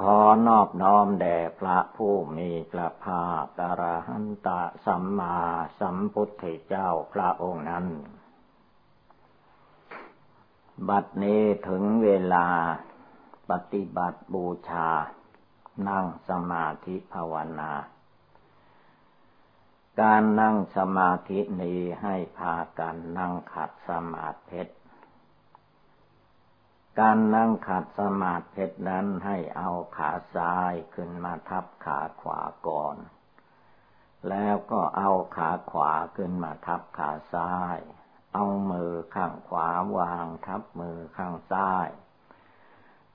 ขอนอบน้อมแด่พระผู้มีพระภาคอรหันตสัมมาสัมพุทธเจ้าพระองค์นั้น บัดนี้ถึงเวลาปฏิบัติบูชา นั่งสมาธิภาวนา การนั่งสมาธินี้ให้พากันนั่งขัดสมาธิ การนั่งขัดสมาธินั้นให้เอาขาซ้ายขึ้นมาทับขาขวาก่อน แล้วก็เอาขาขวาขึ้นมาทับขาซ้าย เอามือข้างขวาวางทับมือข้างซ้าย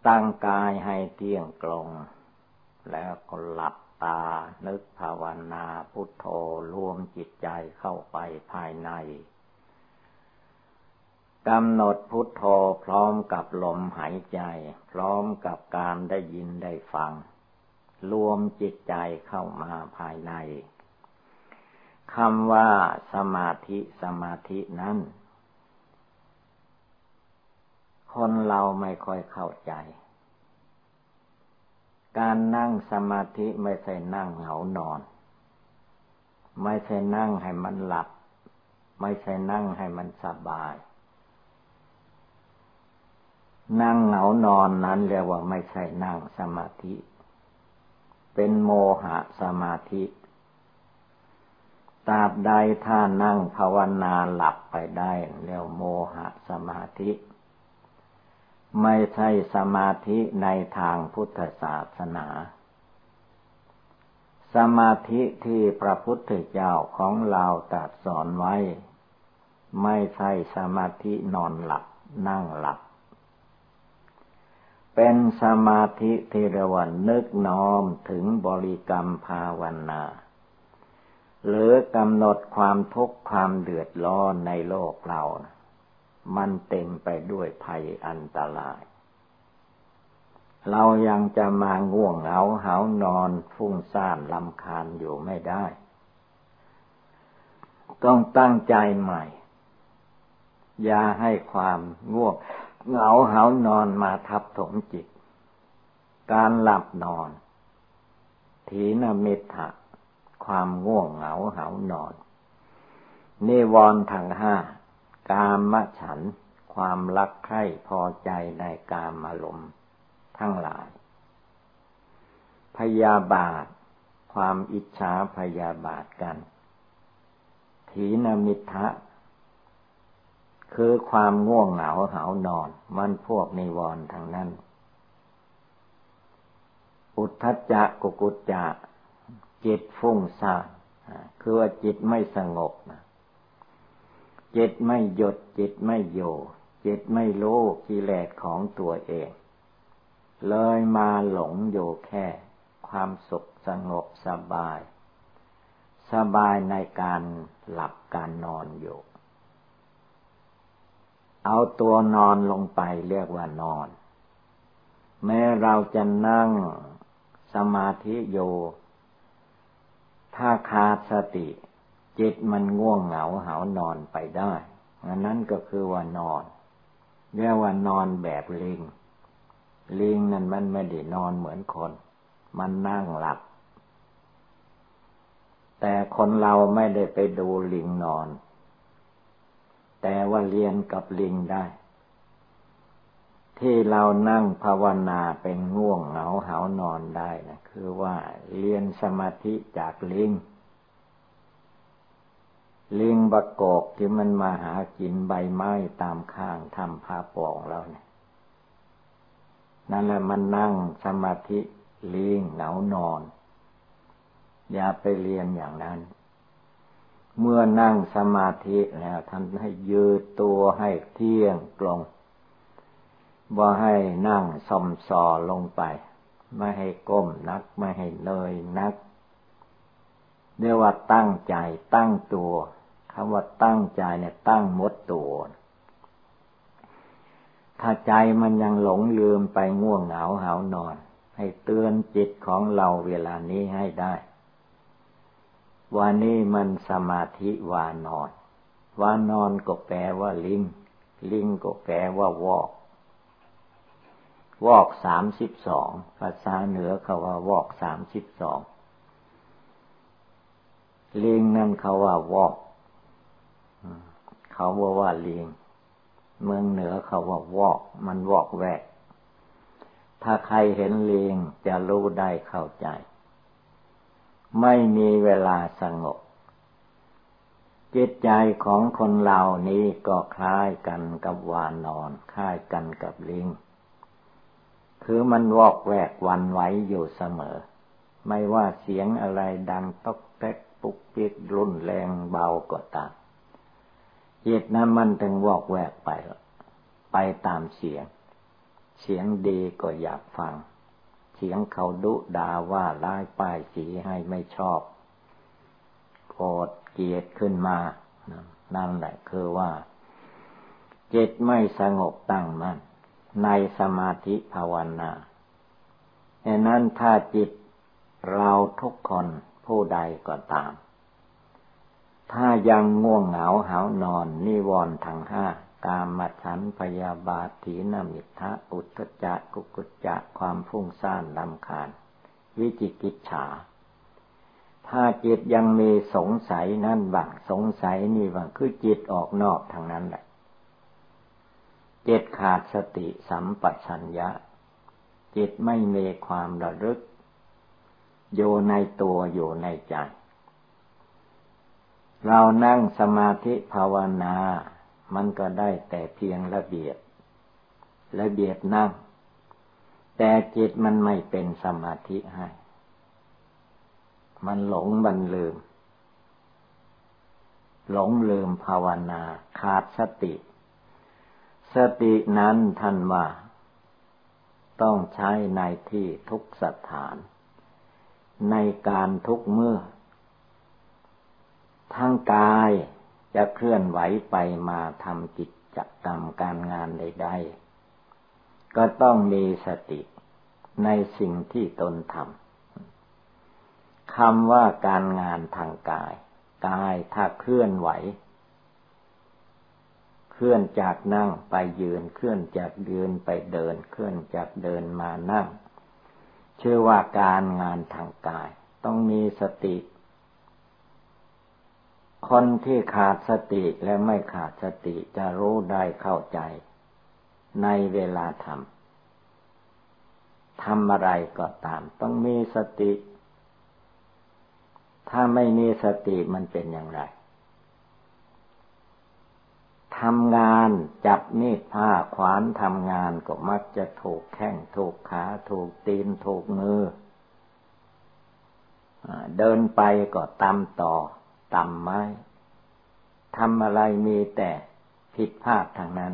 ตั้งกายให้เที่ยงตรง แล้วก็หลับตา นึกภาวนาพุทโธรวมจิตใจเข้าไปภายใน กำหนดพุทโธพร้อมกับลมหายใจ พร้อมกับการได้ยินได้ฟัง รวมจิตใจเข้ามาภายในคำว่าสมาธิสมาธินั้น คนเราไม่ค่อยเข้าใจ การนั่งสมาธิไม่ใช่นั่งเหงานอน ไม่ใช่นั่งให้มันหลับ ไม่ใช่นั่งให้มันสบาย นั่งเหงานอนนั้นเรียกว่าไม่ใช่นั่งสมาธิ เป็นโมหะสมาธิตราบใดถ้านั่งภาวนาหลับไปได้เรียกโมหะสมาธิ ไม่ใช่สมาธิในทางพุทธศาสนา สมาธิที่พระพุทธเจ้าของเราตรัสสอนไว้ ไม่ใช่สมาธินอนหลับนั่งหลับ เป็นสมาธิเที่เรวันนึกน้อมถึงบริกรรมภาวนา หรือกำหนดความทุกข์ความเดือดร้อนในโลกเรา มันเต็มไปด้วยภัยอันตราย เรายังจะมาง่วงเหงาเหานอนฟุ้งซ่านลำคาญอยู่ไม่ได้ ต้องตั้งใจใหม่ อย่าให้ความง่วง เหงาเหานอนมาทับถมจิต การหลับนอน ถีนมิทะความง่วงเหงาเหานอน นิวรณ์ทางห้ากามฉัน ความรักใคร่พอใจในกามอารมณ์ทั้งหลาย พยาบาท ความอิจฉาพยาบาทกัน ถีนมิทะ คือความง่วงเหงาเหานอน มันพวกนิวรณ์ทางนั้น อุทธจักกุกุจจะจิตฟุ้งซ่านคือว่าจิตไม่สงบนะจิตไม่หยุดจิตไม่อยู่จิตไม่รู้กิเลสของตัวเอง เลยมาหลงอยู่แค่ ความสุขสงบสบาย สบายในการหลับการนอนอยู่ เอาตัวนอนลงไปเรียกว่านอน แม้เราจะนั่งสมาธิโย ถ้าขาดสติ จิตมันง่วงเหงาหานอนไปได้อันนั้นก็คือว่านอน เรียกว่านอนแบบลิง ลิงนั่นมันไม่ได้นอนเหมือนคน มันนั่งหลับ แต่คนเราไม่ได้ไปดูลิงนอน แต่ว่าเรียนกับลิงได้ ที่เรานั่งภาวนาเป็นง่วงเหงาหานอนได้นะคือว่าเรียนสมาธิจากลิงลิงบะกอกที่มันมาหากินใบไม้ตามข้างทำผ้าปองเราเนี่ยนั่นแหละมันนั่งสมาธิลิงเหงานอน อย่าไปเรียนอย่างนั้น เมื่อนั่งสมาธิแล้วท่านให้ยืดตัวให้เที่ยงตรงบ่ให้นั่งสมซอลงไป ไม่ให้ก้มนักไม่ให้เนยนักเรียกว่าตั้งใจตั้งตัวคำว่าตั้งใจเนี่ยตั้งมดตัว ถ้าใจมันยังหลงลืมไปง่วงเหงาหานอน ให้เตือนจิตของเราเวลานี้ให้ได้ วันนี้มันสมาธิวานอน วานอนก็แปลว่าลิง ลิงก็แปลว่าวอก วอกสามสิบสองภาษาเหนือเขาว่าวอกสามสิบสองลิงนั่นเขาว่าวอก เขาว่าว่าลิง เมืองเหนือเขาว่าวอก มันวอกแวก ถ้าใครเห็นลิงจะรู้ได้เข้าใจ ไม่มีเวลาสงบ จิตใจของคนเรานี้ก็คล้ายกันกับวานนอน คล้ายกันกับลิง คือมันวอกแวกวันไหวอยู่เสมอ ไม่ว่าเสียงอะไรดังตอกแป๊กปุกปิกรุนแรงเบาก็ตามจิตนั้นมันถึงวอกแวกไป ไปตามเสียง เสียงดีก็อยากฟัง สียงเขาดุด่าว่าร้ายป้ายสีให้ไม่ชอบโกรธเกลียดขึ้นมา นั่นแหละคือว่า จิตไม่สงบตั้งมัน่นในสมาธิภาวนาดังนั้นถ้าจิตเราทุกคนผู้ใดก็ตาม ถ้ายังง่วงเหงาหานอนนิวรณ์ทั้งห้า กามฉันพยาบาทีนามิทะอุทจักกุกุจจะความฟุ้งซ่านลำคาญ วิจิกิจฉา ถ้าจิตยังมีสงสัยนั่นบ้างสงสัยนี่บ้างคือจิตออกนอกทางนั้นแหละจิตขาดสติสัมปชัญญะ จิตไม่มีความระลึก อยู่ในตัวอยู่ในใจ เรานั่งสมาธิภาวนา มันก็ได้แต่เพียงระเบียบ ระเบียบนั่ง แต่จิตมันไม่เป็นสมาธิให้ มันหลงบันลืม หลงลืมภาวนาขาดสติ สตินั้นท่านว่า ต้องใช้ในที่ทุกสถาน ในการทุกเมื่อ ทั้งกาย จะเคลื่อนไหวไปมาทำกิจจกรรมการงานใดๆ ก็ต้องมีสติในสิ่งที่ตนทำคำว่าการงานทางกาย กายถ้าเคลื่อนไหว เคลื่อนจากนั่งไปยืน เคลื่อนจากยืนไปเดิน เคลื่อนจากเดินมานั่ง ชื่อว่าการงานทางกาย ต้องมีสติ คนที่ขาดสติและไม่ขาดสติจะรู้ได้เข้าใจ ในเวลาทำทำอะไรก็ตาม ต้องมีสติ ถ้าไม่มีสติมันเป็นอย่างไรทำงานจับมีดผ้าขวานทำงานก็มักจะถูกแข้งถูกขาถูกตีนถูกมือเดินไปก็ตำต่อ ต่ำไม้ทำอะไรมีแต่ผิดพลาดทางนั้น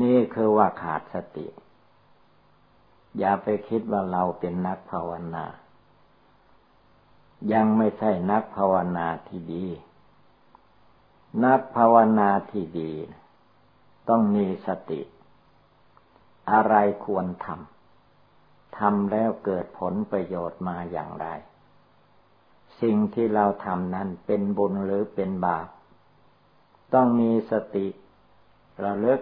นี่คือว่าขาดสติ อย่าไปคิดว่าเราเป็นนักภาวนา ยังไม่ใช่นักภาวนาที่ดี นักภาวนาที่ดี ต้องมีสติ อะไรควรทำทำแล้วเกิดผลประโยชน์มาอย่างไร สิ่งที่เราทำนั้นเป็นบุญหรือเป็นบาป ต้องมีสติระลึก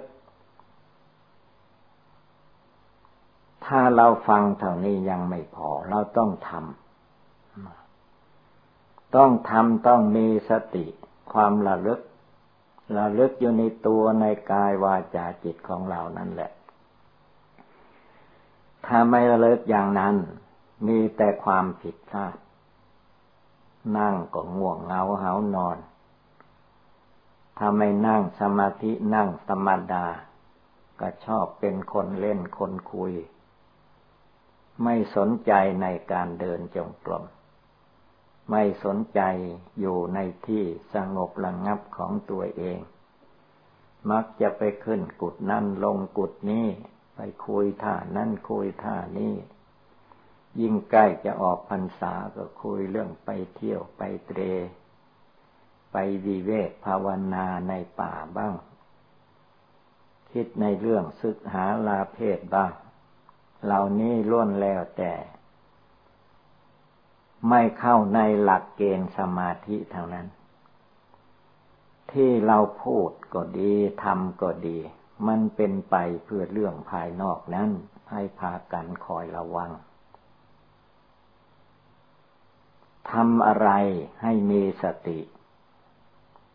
ถ้าเราฟังเท่านี้ยังไม่พอ เราต้องทำต้องทำต้องมีสติ ความระลึกระลึกอยู่ในตัวในกายวาจาจิตของเรานั่นแหละ ถ้าไม่ระลึกอย่างนั้น มีแต่ความผิดพลาด นั่งก็ง่วงเหงาเหานอน ถ้าไม่นั่งสมาธินั่งธรรมดา ก็ชอบเป็นคนเล่นคนคุย ไม่สนใจในการเดินจงกรม ไม่สนใจอยู่ในที่สงบระงงับของตัวเอง มักจะไปขึ้นกุดนั่นลงกุดนี้ ไปคุยท่านั่นคุยท่านี้ ยิ่งใกล้จะออกพรรษาก็คุยเรื่องไปเที่ยวไปเตร ไปวิเวกภาวนาในป่าบ้าง คิดในเรื่องศึกหาลาเพศบ้าง เหล่านี้ล้วนแล้วแต่ ไม่เข้าในหลักเกณฑ์สมาธิทางนั้น ที่เราพูดก็ดีทำก็ดี มันเป็นไปเพื่อเรื่องภายนอกนั้น ให้พากันคอยระวัง ทำอะไรให้มีสติ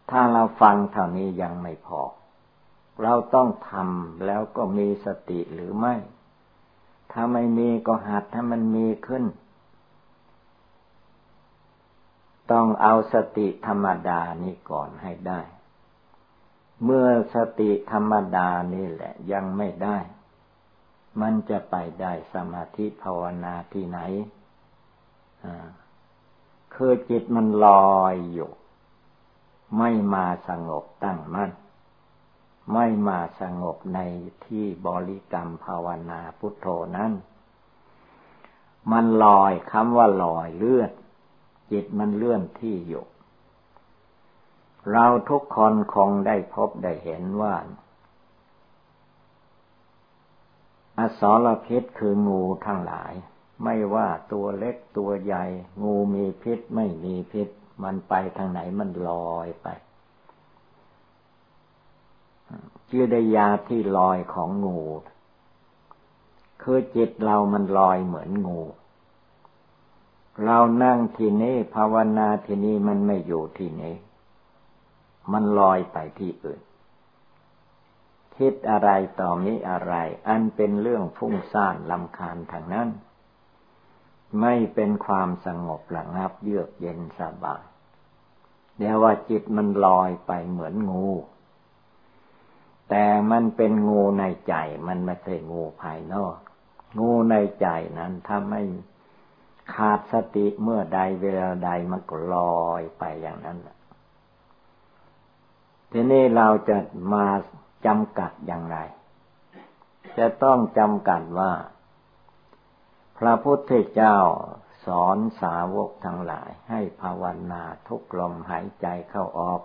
ถ้าเราฟังเท่านี้ยังไม่พอ เราต้องทำแล้วก็มีสติหรือไม่ ถ้าไม่มีก็หัดให้มันมีขึ้น ต้องเอาสติธรรมดานี้ก่อนให้ได้ เมื่อสติธรรมดานี่แหละยังไม่ได้ มันจะไปได้สมาธิภาวนาที่ไหน อ่า คือจิตมันลอยอยู่ ไม่มาสงบตั้งมั่น ไม่มาสงบในที่บริกรรมภาวนาพุทโธนั้น มันลอยคำว่าลอยเลื่อน จิตมันเลื่อนที่อยู่ เราทุกคนคงได้พบได้เห็นว่าอสรพิษคืองูทั้งหลาย ไม่ว่าตัวเล็กตัวใหญ่ งูมีพิษไม่มีพิษ มันไปทางไหนมันลอยไปกิริยาที่ลอยของงู คือจิตเรามันลอยเหมือนงู เรานั่งที่นี้ภาวนาที่นี้มันไม่อยู่ที่นี้มันลอยไปที่อื่น คิดอะไรต่อมิอะไร อันเป็นเรื่องฟุ้งซ่านลำคาญทางนั้น ไม่เป็นความสงบระงับเยือกเย็นสบายเดี๋ยวว่าจิตมันลอยไปเหมือนงู แต่มันเป็นงูในใจมันไม่ใช่งูภายนอก งูในใจนั้นถ้าไม่ขาดสติเมื่อใดเวลาใดมันก็ลอยไปอย่างนั้นทีนี้เราจะมาจำกัดอย่างไร จะต้องจำกัดว่า ระพุทธเจ้าสอนสาวกทั้งหลายให้ภาวนาทุกลมหายใจเข้าออก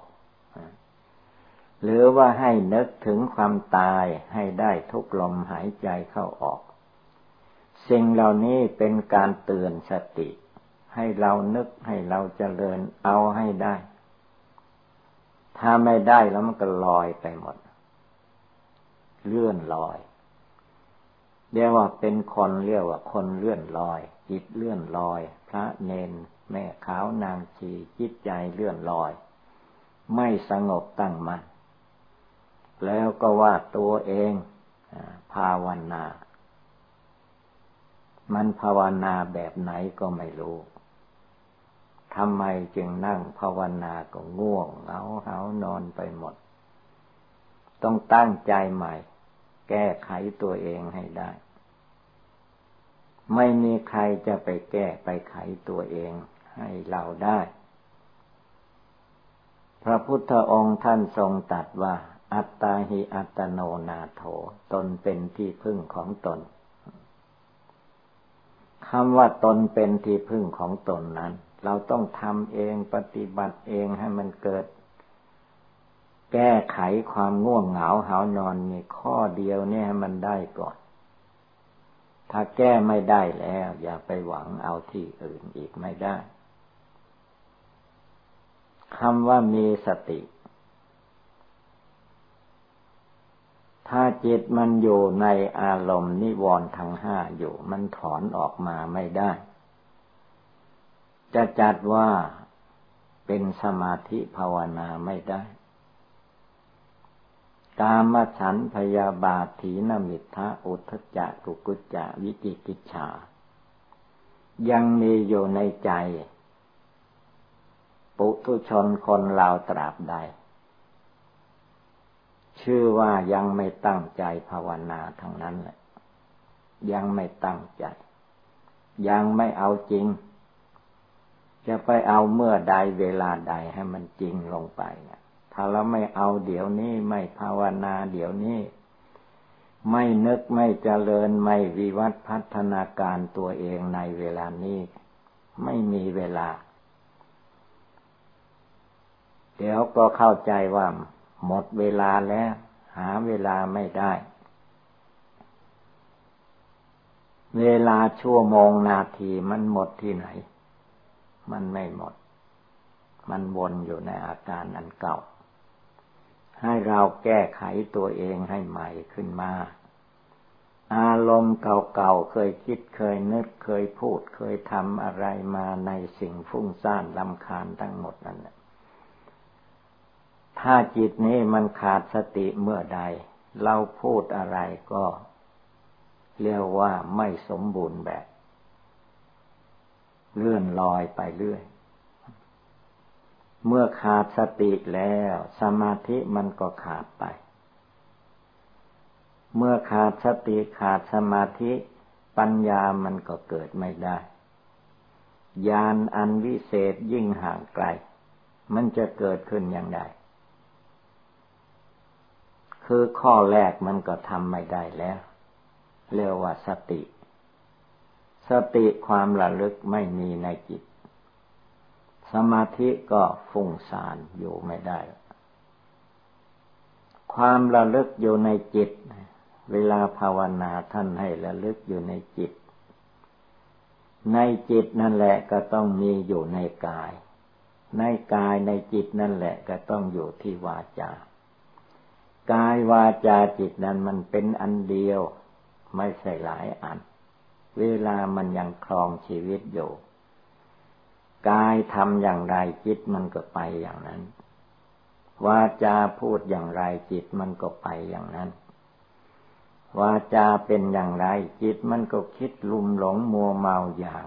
หรือว่าให้นึกถึงความตายให้ได้ทุกลมหายใจเข้าออก สิ่งเหล่านี้เป็นการเตือนสติ ให้เรานึกให้เราเจริญเอาให้ได้ ถ้าไม่ได้แล้วมันก็ลอยไปหมด เลื่อนลอย เรียกว่าเป็นคนเรียกว่าคนเลื่อนลอย จิตเลื่อนลอย พระเนน แม่ขาวนางชีจิตใจเลื่อนลอย ไม่สงบตั้งมัน่นแล้วก็ว่าตัวเองภาวนา มันภาวนาแบบไหนก็ไม่รู้ทำไมจึงนั่งภาวนาก็ง่วงเหงาเหานอนไปหมด ต้องตั้งใจใหม่ แก้ไขตัวเองให้ได้ ไม่มีใครจะไปแก้ไปไขตัวเองให้เราได้ พระพุทธองค์ท่านทรงตัดว่า อัตตาหิอัตโนนาโถ ตนเป็นที่พึ่งของตนคำว่าตนเป็นที่พึ่งของตนนั้น เราต้องทำเองปฏิบัติเองให้มันเกิด แก้ไขความง่วงเหงาหานอนมีข้อเดียวเนี่ยมันได้ก่อน ถ้าแก้ไม่ได้แล้ว อย่าไปหวังเอาที่อื่นอีกไม่ได้คำว่ามีสติ ถ้าจิตมันอยู่ในอารมณ์นิวรณ์ทั้งห้าอยู่ มันถอนออกมาไม่ได้ จะจัดว่าเป็นสมาธิภาวนาไม่ได้ กามฉันพยาบาทีนมิทะอุทจักกุกุจจะวิจิกิจฉา ยังมีอยู่ในใจ ปุถุชนคนเราตราบใด ชื่อว่ายังไม่ตั้งใจภาวนาทั้งนั้นแหละ ยังไม่ตั้งใจ ยังไม่เอาจริง จะไปเอาเมื่อใดเวลาใดให้มันจริงลงไปเนี่ย ถ้าเราไม่เอาเดี๋ยวนี้ไม่ภาวนาเดี๋ยวนี้ ไม่นึกไม่เจริญไม่วิวัฒพัฒนาการตัวเองในเวลานี้ ไม่มีเวลา เดี๋ยวก็เข้าใจว่า หมดเวลาแล้ว หาเวลาไม่ได้ เวลาชั่วโมงนาทีมันหมดที่ไหน มันไม่หมดมันวนอยู่ในอาการอันเก่า ให้เราแก้ไขตัวเองให้ใหม่ขึ้นมา อารมณ์เก่าๆ เคยคิดเคยนึกเคยพูดเคยทำอะไรมาในสิ่งฟุ้งซ่านลำคาญทั้งหมดนั่นแหละถ้าจิตนี้มันขาดสติเมื่อใด เราพูดอะไรก็เรียกว่าไม่สมบูรณ์แบบ เลื่อนลอยไปเรื่อย เมื่อขาดสติแล้ว สมาธิมันก็ขาดไป เมื่อขาดสติขาดสมาธิปัญญามันก็เกิดไม่ได้ ญาณอันวิเศษยิ่งห่างไกล มันจะเกิดขึ้นอย่างไรคือข้อแรกมันก็ทำไม่ได้แล้วเรียกว่าสติ สติความระลึกไม่มีในจิต สมาธิก็ฟุ้งซ่านอยู่ไม่ได้ ความระลึกอยู่ในจิต เวลาภาวนาท่านให้ระลึกอยู่ในจิต ในจิตนั่นแหละก็ต้องมีอยู่ในกาย ในกายในจิตนั่นแหละก็ต้องอยู่ที่วาจา กายวาจาจิตนั้นมันเป็นอันเดียว ไม่ใช่หลายอัน เวลามันยังครองชีวิตอยู่ กายทำอย่างไรจิตมันก็ไปอย่างนั้นวาจาพูดอย่างไรจิตมันก็ไปอย่างนั้นวาจาเป็นอย่างไรจิตมันก็คิดลุมหลงมัวเมาอย่าง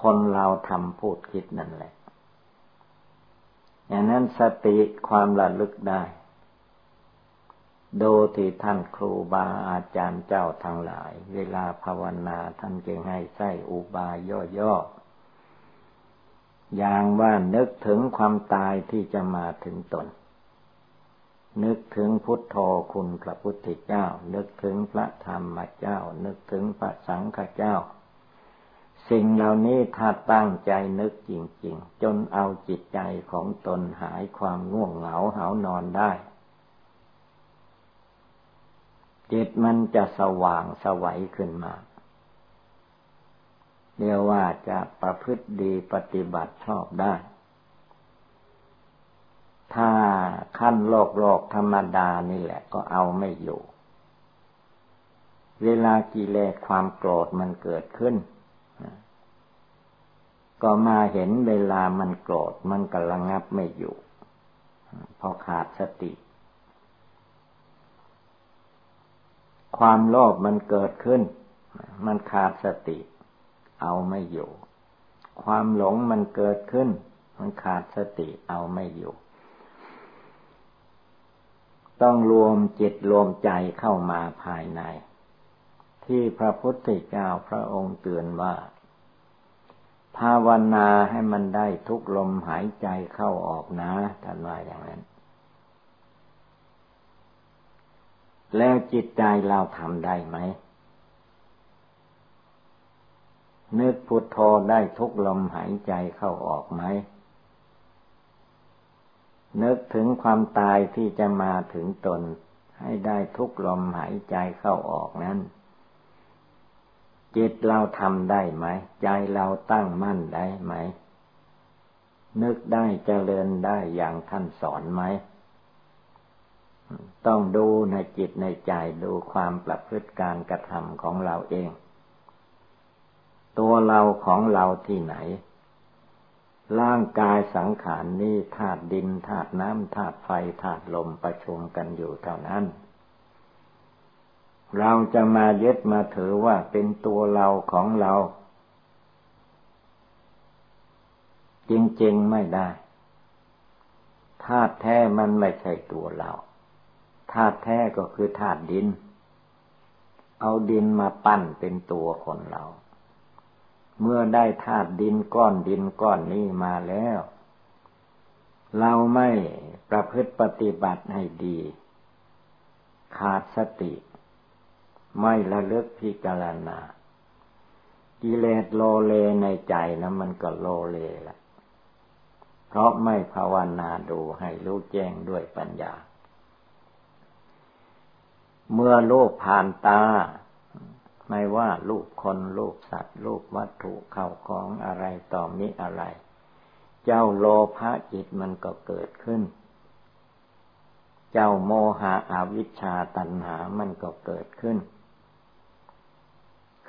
คนเราทำพูดคิดนั่นแหละ อย่างนั้นสติความระลึกได้ โดที่ท่านครูบาอาจารย์เจ้าทั้งหลาย เวลาภาวนาท่านจึงให้ใส่อุบายย่อๆ อย่างว่านึกถึงความตายที่จะมาถึงตน นึกถึงพุทโธคุณพระพุทธเจ้า นึกถึงพระธรรมเจ้า นึกถึงพระสังฆเจ้า สิ่งเหล่านี้ถ้าตั้งใจนึกจริง ๆ จนเอาจิตใจของตนหายความง่วงเหงาหานอนได้ จิตมันจะสว่างสวัยขึ้นมา เรียกว่าจะประพฤติดีปฏิบัติชอบได้ ถ้าขั้นโลกโลกธรรมดานี่แหละก็เอาไม่อยู่ เวลากิเลสความโกรธมันเกิดขึ้น ก็มาเห็นเวลามันโกรธมันกำลังงับไม่อยู่ พอขาดสติ ความโลภมันเกิดขึ้น มันขาดสติ เอาไม่อยู่ ความหลงมันเกิดขึ้น มันขาดสติเอาไม่อยู่ ต้องรวมจิตรวมใจเข้ามาภายใน ที่พระพุทธเจ้าพระองค์เตือนว่า ภาวนาให้มันได้ทุกลมหายใจเข้าออกนะท่านว่าอย่างนั้น แล้วจิตใจเราทำได้ไหม นึกพุทโธได้ทุกลมหายใจเข้าออกไหม นึกถึงความตายที่จะมาถึงตน ให้ได้ทุกลมหายใจเข้าออกนั้น จิตเราทำได้ไหม ใจเราตั้งมั่นได้ไหม นึกได้เจริญได้อย่างท่านสอนไหม ต้องดูในจิตในใจดูความประพฤติการกระทำของเราเอง ตัวเราของเราที่ไหน ร่างกายสังขารนนี้ธาตุดินธาตุน้ำธาตุไฟธาตุลมประชุมกันอยู่เท่านั้น เราจะมายึดมาถือว่าเป็นตัวเราของเรา จริงๆไม่ได้ธาตุแท้มันไม่ใช่ตัวเราธาตุแท้ก็คือธาตุดิน เอาดินมาปั้นเป็นตัวคนเรา เมื่อได้ธาตุดินก้อนดินก้อนนี้มาแล้ว เราไม่ประพฤติปฏิบัติให้ดี ขาดสติ ไม่ระลึกพิจารณากิเลสโลเลในใจนะมันก็โลเลละเพราะไม่ภาวนาดูให้รู้แจ้งด้วยปัญญา เมื่อโลกผ่านตา ไม่ว่าลูกคนลูกสัตว์ลูกวัตถุเข้าของอะไรต่อมิอะไร เจ้าโลภะจิตมันก็เกิดขึ้น เจ้าโมหะอวิชชาตัณหามันก็เกิดขึ้น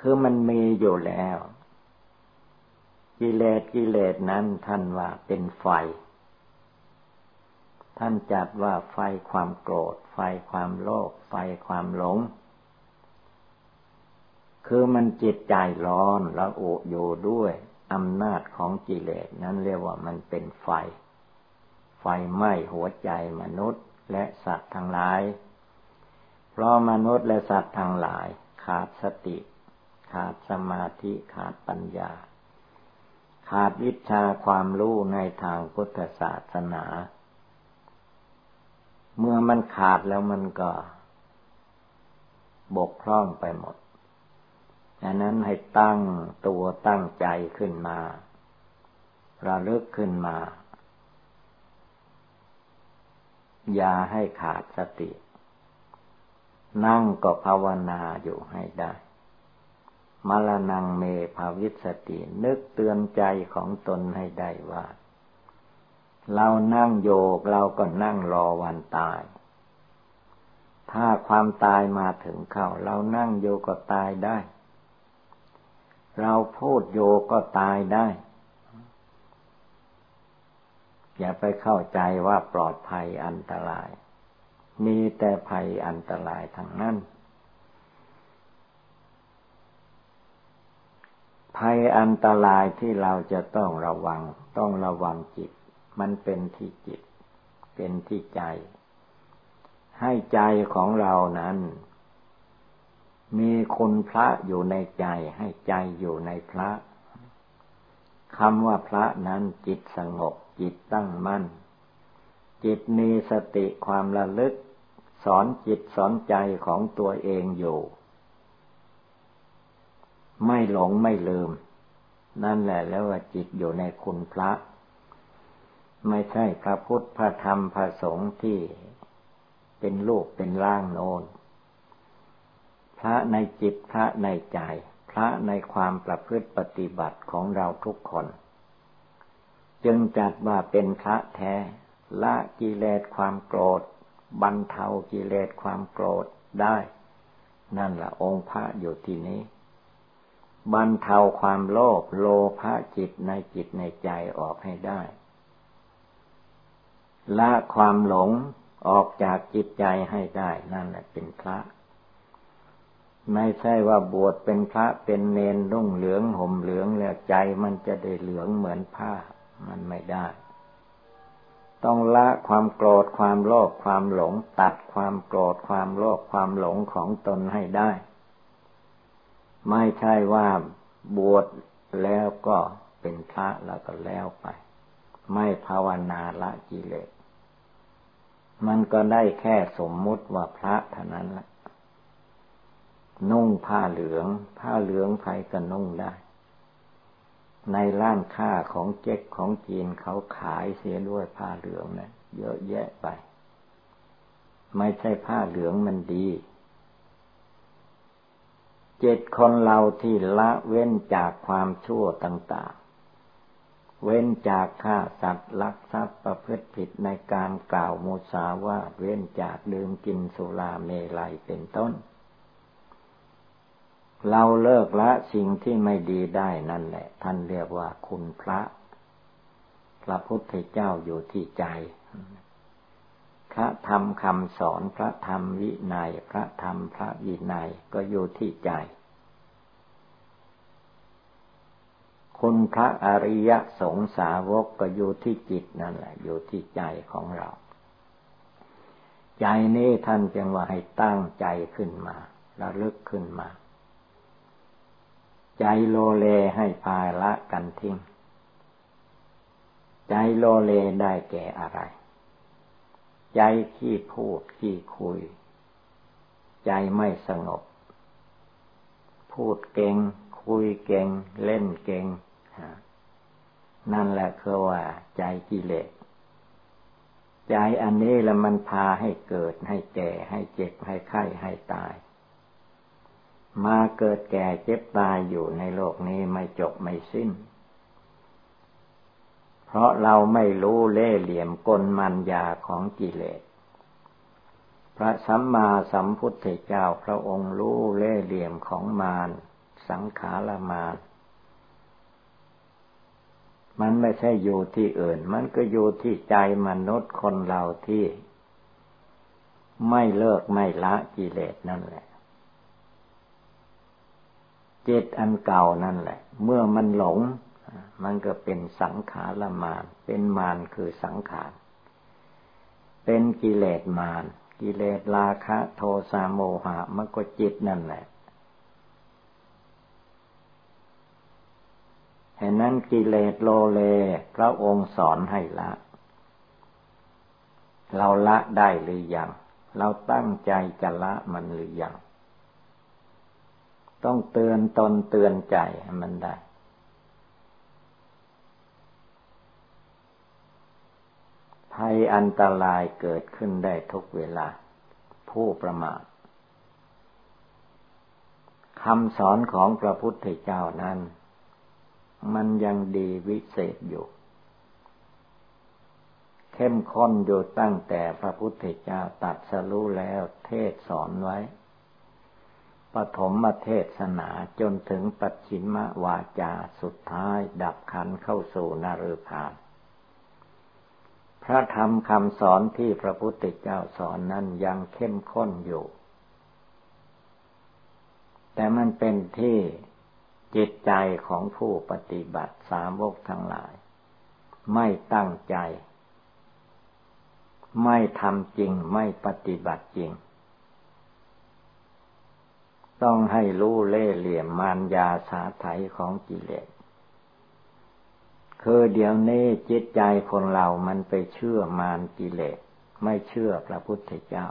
คือมันมีอยู่แล้ว กิเลสกิเลสนั้นท่านว่าเป็นไฟ ท่านจัดว่าไฟความโกรธ ไฟความโลภไฟความหลง คือมันจิตใจร้อนและอุอยู่ด้วยอำนาจของกิเลสนั้นเรียกว่ามันเป็นไฟ ไฟไหม้หัวใจมนุษย์และสัตว์ทั้งหลาย เพราะมนุษย์และสัตว์ทั้งหลาย ขาดสติ ขาดสมาธิขาดปัญญา ขาดวิชาความรู้ในทางพุทธศาสนา เมื่อมันขาดแล้วมันก็ บกพร่องไปหมด ดังนั้นให้ตั้งตัวตั้งใจขึ้นมาระลึกขึ้นมา อย่าให้ขาดสติ นั่งก็ภาวนาอยู่ให้ได้มรณงเมภาวิสติ นึกเตือนใจของตนให้ได้ว่า เรานั่งโยกเราก็นั่งรอวันตาย ถ้าความตายมาถึงเข้า เรานั่งโยก็ตายได้ เราพูดโยก็ตายได้ อย่าไปเข้าใจว่าปลอดภัยอันตราย มีแต่ภัยอันตรายทางนั้น ภัยอันตรายที่เราจะต้องระวัง ต้องระวังจิต มันเป็นที่จิต เป็นที่ใจ ให้ใจของเรานั้น มีคุณพระอยู่ในใจให้ใจอยู่ในพระคำว่าพระนั้นจิตสงบจิตตั้งมั่น จิตมีสติความระลึก สอนจิตสอนใจของตัวเองอยู่ ไม่หลงไม่ลืม นั่นแหละแล้วว่าจิตอยู่ในคุณพระ ไม่ใช่พระพุทธพระธรรมพระสงฆ์ที่เป็นลูกเป็นร่างโนน ระในจิตพระในใจ พระในความประพฤติปฏิบัติของเราทุกคน จึงจัดว่าเป็นพระแท้ ละกิเลสความโกรธบรรเทากิเลสความโกรธได้ นั่นแหละองค์พระอยู่ที่นี้บรรเทาความโลภโลภะจิตในจิตในใจออกให้ได้ ละความหลงออกจากจิตใจให้ได้ นั่นแหละเป็นพระ ไม่ใช่ว่าบวชเป็นพระเป็นเนนรุ่งเหลืองห่มเหลืองแล้วใจมันจะได้เหลืองเหมือนผ้า มันไม่ได้ ต้องละความโกรธความโลภความหลง ตัดความโกรธความโลภความหลงของตนให้ได้ ไม่ใช่ว่าบวชแล้วก็เป็นพระแล้วก็แล้วไป ไม่ภาวนาละกิเลสมันก็ได้แค่สมมุติว่าพระเท่านั้นแหละ นุ่งผ้าเหลือง ผ้าเหลืองใครก็นุ่งได้ ในร้านค้าของเจ๊กของจีนเขาขายเสียด้วยผ้าเหลืองนะี่ยเยอะแยะไป ไม่ใช่ผ้าเหลืองมันดีเจิตคนเราที่ละเว้นจากความชั่วต่าง ๆ เว้นจากฆ่าสัตว์ลักทรัพย์ประพฤติผิดในการกล่าวโมสาวาเว้นจากดื่มกินสุราเมลัยเป็นต้น เราเลิกละสิ่งที่ไม่ดีได้นั่นแหละ ท่านเรียกว่าคุณพระ พระพุทธเจ้าอยู่ที่ใจ พระธรรมคำสอนพระธรรมวินัย พระธรรมพระวินัยก็อยู่ที่ใจ คุณพระอริยสงสาวกก็อยู่ที่จิตนั่นแหละ อยู่ที่ใจของเรา ใจนี้ท่านจึงว่าให้ตั้งใจขึ้นมาระลึกขึ้นมา ใจโลเลให้พายละกันทิ้ง ใจโลเลได้แก่อะไร ใจขี้พูดขี้คุย ใจไม่สงบ พูดเก่ง คุยเก่ง เล่นเก่ง นั่นแหละคือว่า ใจกิเลส ใจอันนี้ล้วมันพาให้เกิดให้แก่ให้เจ็บให้ไข้ให้ตาย มาเกิดแก่เจ็บตายอยู่ในโลกนี้ไม่จบไม่สิ้น เพราะเราไม่รู้เล่เหลี่ยมกลมันยาของกิเลส พระสัมมาสัมพุทธเจ้าพระองค์รู้เล่เหลี่ยมของมารสังขารมารมันไม่ใช่อยู่ที่อื่น มันก็อยู่ที่ใจมนุษย์คนเราที่ ไม่เลิกไม่ละกิเลสนั่นแหละ จิตอันเก่านั่นแหละ เมื่อมันหลง มันก็เป็นสังขารมาน เป็นมานคือสังขาร เป็นกิเลสมาน กิเลสราคะ โทสะโมหะ มันก็จิตนั่นแหละเห็นนั้นกิเลสโลเล พระองค์สอนให้ละ เราละได้หรือยัง เราตั้งใจจะละมันหรือยัง ต้องเตือนตนเตือนใจให้มันได้ ภัยอันตรายเกิดขึ้นได้ทุกเวลา ผู้ประมาทคำสอนของพระพุทธเจ้านั้น มันยังดีวิเศษอยู่ เข้มข้นอยู่ตั้งแต่พระพุทธเจ้าตัดสรู้แล้วเทศสอนไว้ ปฐมเทศนาจนถึงปัจฉิมวาจาสุดท้ายดับขันเข้าสู่นารพานพระธรรมคำสอนที่พระพุทธเจ้าสอนนั้นยังเข้มข้นอยู่ แต่มันเป็นที่จิตใจของผู้ปฏิบัติสามวกทั้งหลาย ไม่ตั้งใจ ไม่ทำจริงไม่ปฏิบัติจริง ต้องให้รู้เล่เหลี่ยมมารยาสาไถของกิเลสคือเดี๋ยวนี้จิตใจคนเรามันไปเชื่อมารกิเลส ไม่เชื่อพระพุทธเจ้า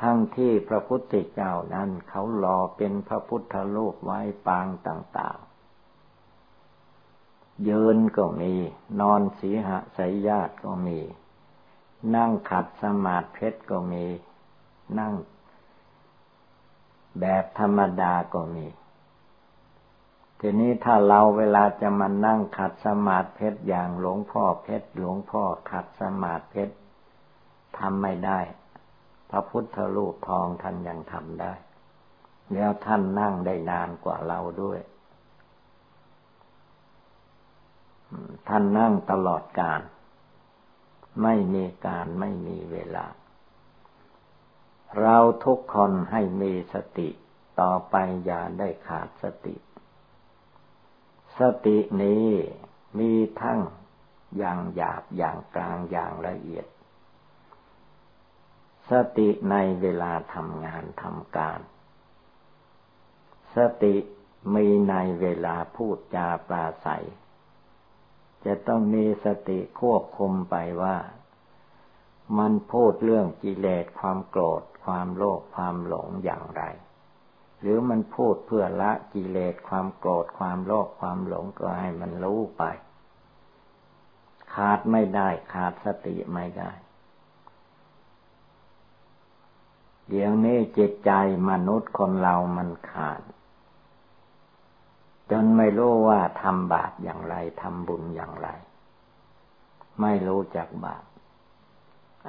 ทั้งที่พระพุทธเจ้านั้นเขารอเป็นพระพุทธรูปไว้ปางต่างๆ ยืนก็มี นอนสีหะสายญาติก็มี นั่งขัดสมาธิเพชรก็มี นั่ง แบบธรรมดาก็มี ทีนี้ถ้าเราเวลาจะมานั่งขัดสมาธิเพชรอย่างหลวงพ่อเพชรหลวงพ่อขัดสมาธิเพชรทำไม่ได้ พระพุทธรูปทองท่านยังทำได้ แล้วท่านนั่งได้นานกว่าเราด้วย ท่านนั่งตลอดการ ไม่มีการไม่มีเวลา เราทุกคนให้มีสติต่อไปอย่าได้ขาดสติ สตินี้มีทั้งอย่างหยาบอย่างกลางอย่างละเอียด สติในเวลาทำงานทำการ สติมีในเวลาพูดจาปราศัย จะต้องมีสติควบคุมไปว่า มันพูดเรื่องกิเลสความโกรธ ความโลภความหลงอย่างไร หรือมันพูดเพื่อละกิเลสความโกรธความโลภความหลงก็ให้มันรู้ไป ขาดไม่ได้ขาดสติไม่ได้ เดี๋ยวนี้จิตใจมนุษย์คนเรามันขาด จนไม่รู้ว่าทำบาปอย่างไรทำบุญอย่างไร ไม่รู้จักบาป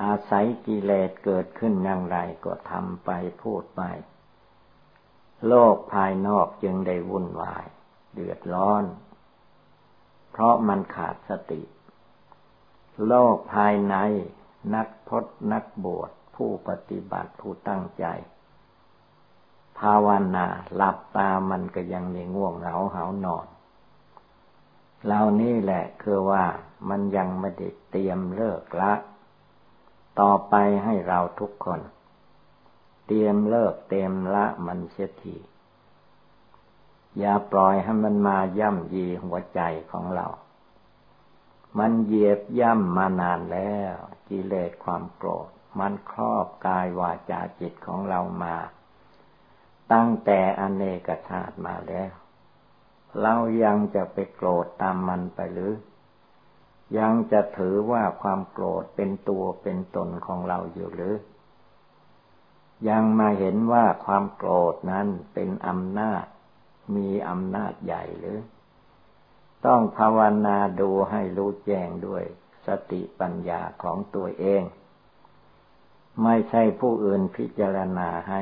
อาศัยกิเลสเกิดขึ้นอย่างไรก็ทำไปพูดไป โลกภายนอกจึงได้วุ่นวาย เดือดร้อน เพราะมันขาดสติ โลกภายในนักพจนักบวชผู้ปฏิบัติผู้ตั้งใจ ภาวนาหลับตามันก็ยังมีง่วงเหงาเหานอนเหล่านี้แหละคือว่ามันยังไม่ได้เตรียมเลิกละ ต่อไปให้เราทุกคน เตรียมเลิกเตรียมละมันเสียทีอย่าปล่อยให้มันมาย่ำยีหัวใจของเรา มันเหยียบย่ำมานานแล้วกิเลสความโกรธ มันครอบกายวาจาจิตของเรามา ตั้งแต่อเนกชาติมาแล้ว เรายังจะไปโกรธตามมันไปหรือ ยังจะถือว่าความโกรธเป็นตัวเป็นตนของเราอยู่หรือ ยังมาเห็นว่าความโกรธนั้นเป็นอำนาจ มีอำนาจใหญ่หรือ ต้องภาวนาดูให้รู้แจ้งด้วยสติปัญญาของตัวเอง ไม่ใช่ผู้อื่นพิจารณาให้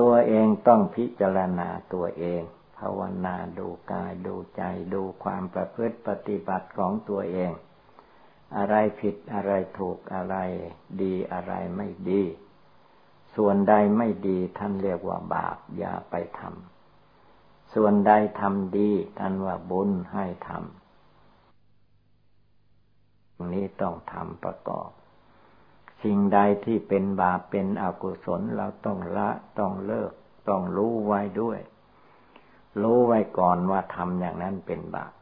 ตัวเองต้องพิจารณาตัวเอง ภาวนาดูกายดูใจดูความประพฤติปฏิบัติของตัวเอง อะไรผิดอะไรถูกอะไรดีอะไรไม่ดี ส่วนใดไม่ดีท่านเรียกว่าบาปอย่าไปทำส่วนใดทำดีท่านว่าบุญให้ทำนี้ต้องทำประกอบสิ่งใดที่เป็นบาปเป็นอกุศลเราต้องละต้องเลิก ต้องรู้ไว้ด้วย รู้ไว้ก่อนว่าทำอย่างนั้นเป็นบาป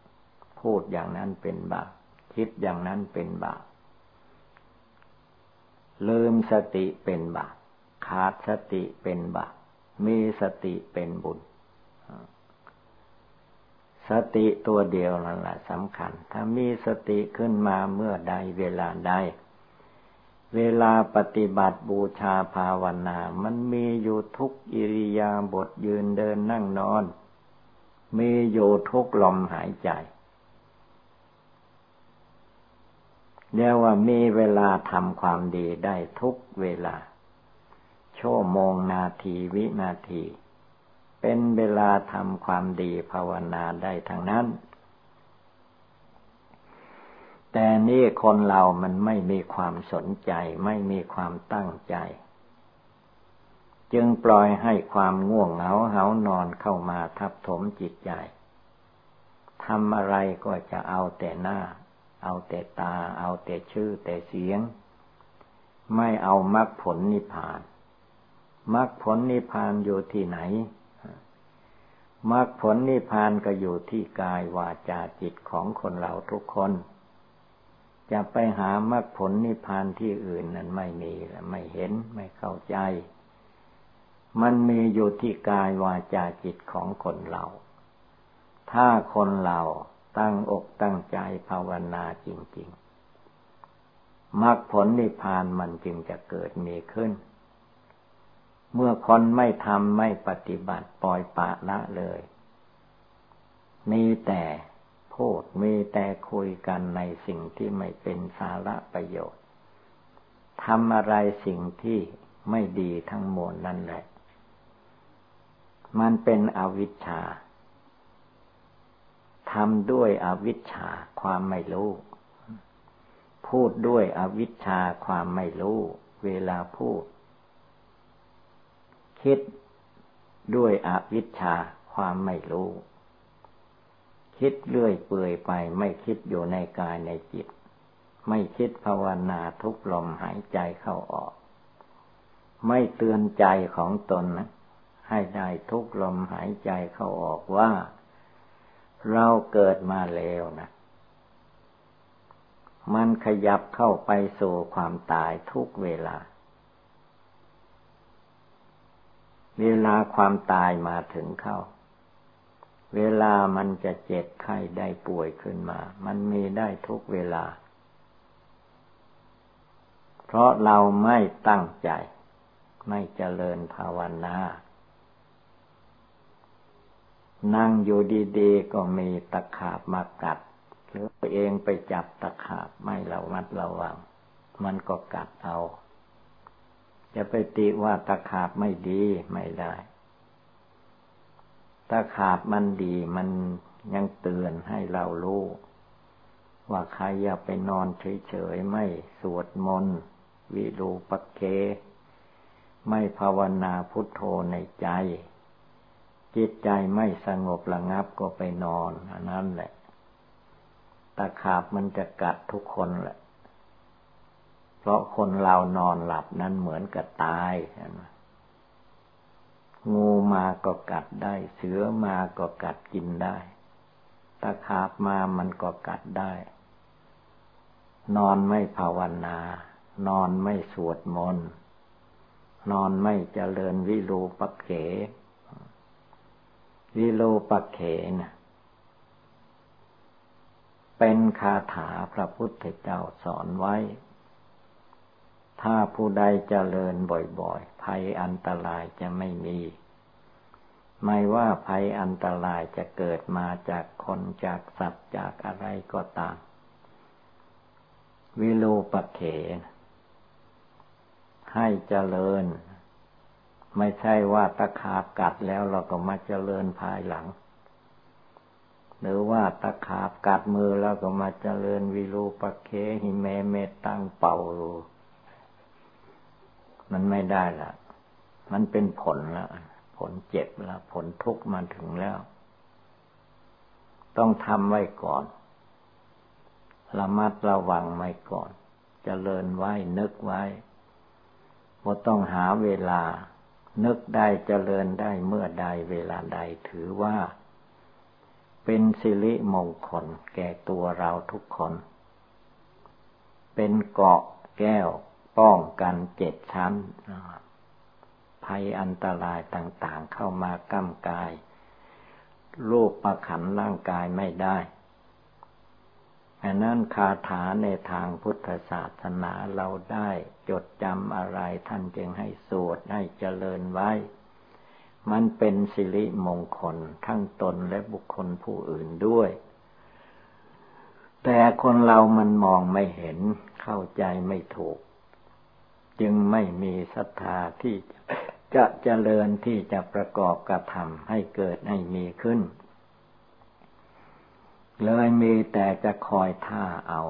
พูดอย่างนั้นเป็นบาปคิดอย่างนั้นเป็นบาปลืมสติเป็นบาปขาดสติเป็นบาปมีสติเป็นบุญ สติตัวเดียวนั่นแหละสำคัญ ถ้ามีสติขึ้นมาเมื่อใดเวลาใดเวลาปฏิบัติบูชาภาวนา มันมีอยู่ทุกอิริยาบถยืนเดินนั่งนอน มีอยู่ทุกลมหายใจเรียกว่ามีเวลาทำความดีได้ทุกเวลา ชั่วโมงนาทีวินาที เป็นเวลาทำความดีภาวนาได้ทั้งนั้น แต่นี่คนเรามันไม่มีความสนใจ ไม่มีความตั้งใจ จึงปล่อยให้ความง่วงเหงาเหานอนเข้ามาทับถมจิตใจทำอะไรก็จะเอาแต่หน้า เอาแต่ตา เอาแต่ชื่อแต่เสียง ไม่เอามรรคผลนิพพานมรรคผลนิพพานอยู่ที่ไหนมรรคผลนิพพานก็อยู่ที่กายวาจาจิตของคนเราทุกคน จะไปหามรรคผลนิพพานที่อื่นนั้นไม่มีไม่เห็นไม่เข้าใจ มันมีอยู่ที่กายวาจาจิตของคนเรา ถ้าคนเราตั้งอกตั้งใจภาวนาจริง ๆมรรคผลนิพพานมันจึงจะเกิดมีขึ้น เมื่อคนไม่ทำไม่ปฏิบัติปล่อยปะละเลย มีแต่พูดมีแต่คุยกันในสิ่งที่ไม่เป็นสาระประโยชน์ทำอะไรสิ่งที่ไม่ดีทั้งมวลนั่นแหละ มันเป็นอวิชชาทำด้วยอวิชชาความไม่รู้ พูดด้วยอวิชชาความไม่รู้ เวลาพูด คิดด้วยอวิชชาความไม่รู้ คิดเลื่อยเปื่อยไปไม่คิดอยู่ในกายในจิต ไม่คิดภาวนาทุกลมหายใจเข้าออก ไม่เตือนใจของตนนะ ให้ได้ทุกลมหายใจเข้าออกว่า เราเกิดมาแล้วนะมันขยับเข้าไปสู่ความตายทุกเวลา เวลาความตายมาถึงเข้า เวลามันจะเจ็บไข้ได้ป่วยขึ้นมา มันมีได้ทุกเวลา เพราะเราไม่ตั้งใจ ไม่เจริญภาวนา นั่งอยู่ดีๆก็มีตะขาบมากัด หรือเองไปจับตะขาบไม่ระมัดระวัง มันก็กัดเอา จะไปติว่าตะขาบไม่ดีไม่ได้ ตะขาบมันดีมันยังเตือนให้เรารู้ว่าใครอย่าไปนอนเฉยๆไม่สวดมนต์วิรูปักไม่ภาวนาพุทโธในใจ จิตใจไม่สงบระงับก็ไปนอนอันนั้นแหละ ตะขาบมันจะกัดทุกคนแหละ เพราะคนเรานอนหลับนั้นเหมือนกับตายงูมาก็กัดได้ เสือมาก็กัดกินได้ ตะขาบมามันก็กัดได้ นอนไม่ภาวนา นอนไม่สวดมนต์ นอนไม่เจริญวิรูปักเข วิรูปักเขนะเป็นคาถาพระพุทธเจ้าสอนไว้ ถ้าผู้ใดเจริญบ่อยๆ ภัยอันตรายจะไม่มี ไม่ว่าภัยอันตรายจะเกิดมาจากคนจากสัตว์จากอะไรก็ตาม วิโลปเขให้เจริญ ไม่ใช่ว่าตะขาบกัดแล้วเราก็มาเจริญภายหลัง หรือว่าตะขาบกัดมือแล้วก็มาเจริญวิรูปเคหิเมเมตังเป่ามันไม่ได้ละมันเป็นผลละผลเจ็บละผลทุกข์มาถึงแล้ว ต้องทำไว้ก่อนระมัดระวังไว้ก่อนจเจริญไว้นึกไว้ว่าต้องหาเวลา นึกได้เจริญได้เมื่อใดเวลาใดถือว่า เป็นสิริมงคลแก่ตัวเราทุกคน เป็นเกาะแก้วป้องกันเจ็ดชั้น ภัยอันตรายต่างๆเข้ามากำกาย รูปประขันร่างกายไม่ได้ อันนั้นคาถาในทางพุทธศาสนาเราได้จดจำอะไรท่านจึงให้สวดให้เจริญไว้ มันเป็นสิริมงคลทั้งตนและบุคคลผู้อื่นด้วย แต่คนเรามันมองไม่เห็นเข้าใจไม่ถูก จึงไม่มีศรัทธาที่จะเจริญที่จะประกอบกระทำให้เกิดให้มีขึ้น เลยมีแต่จะคอยท่าเอา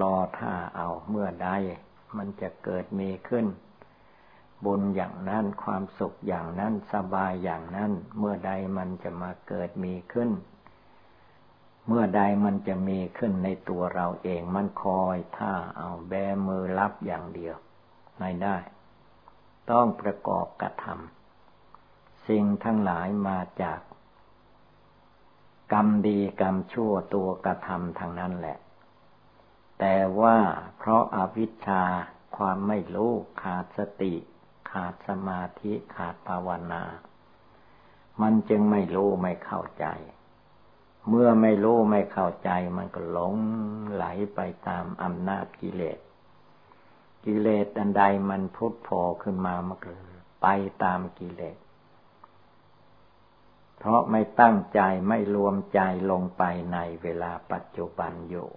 รอท่าเอาเมื่อใดมันจะเกิดมีขึ้น บุญอย่างนั้นความสุขอย่างนั้นสบายอย่างนั้น เมื่อใดมันจะมาเกิดมีขึ้น เมื่อใดมันจะมีขึ้นในตัวเราเองมันคอยท่าเอาแบมือรับอย่างเดียวไม่ได้ ต้องประกอบกระทำสิ่งทั้งหลายมาจาก กรรมดีกรรมชั่วตัวกระทำทางนั้นแหละ แต่ว่าเพราะอาวิชชาความไม่รู้ขาดสติ ขาดสมาธิขาดภาวนา มันจึงไม่รู้ไม่เข้าใจ เมื่อไม่รู้ไม่เข้าใจมันก็หลงไหลไปตามอำนาจกิเลส กิเลสอันใดมันพุทโผขึ้นมามันก็ไปตามกิเลส ราะไม่ตั้งใจไม่รวมใจลงไปในเวลาปัจจุบันอยู่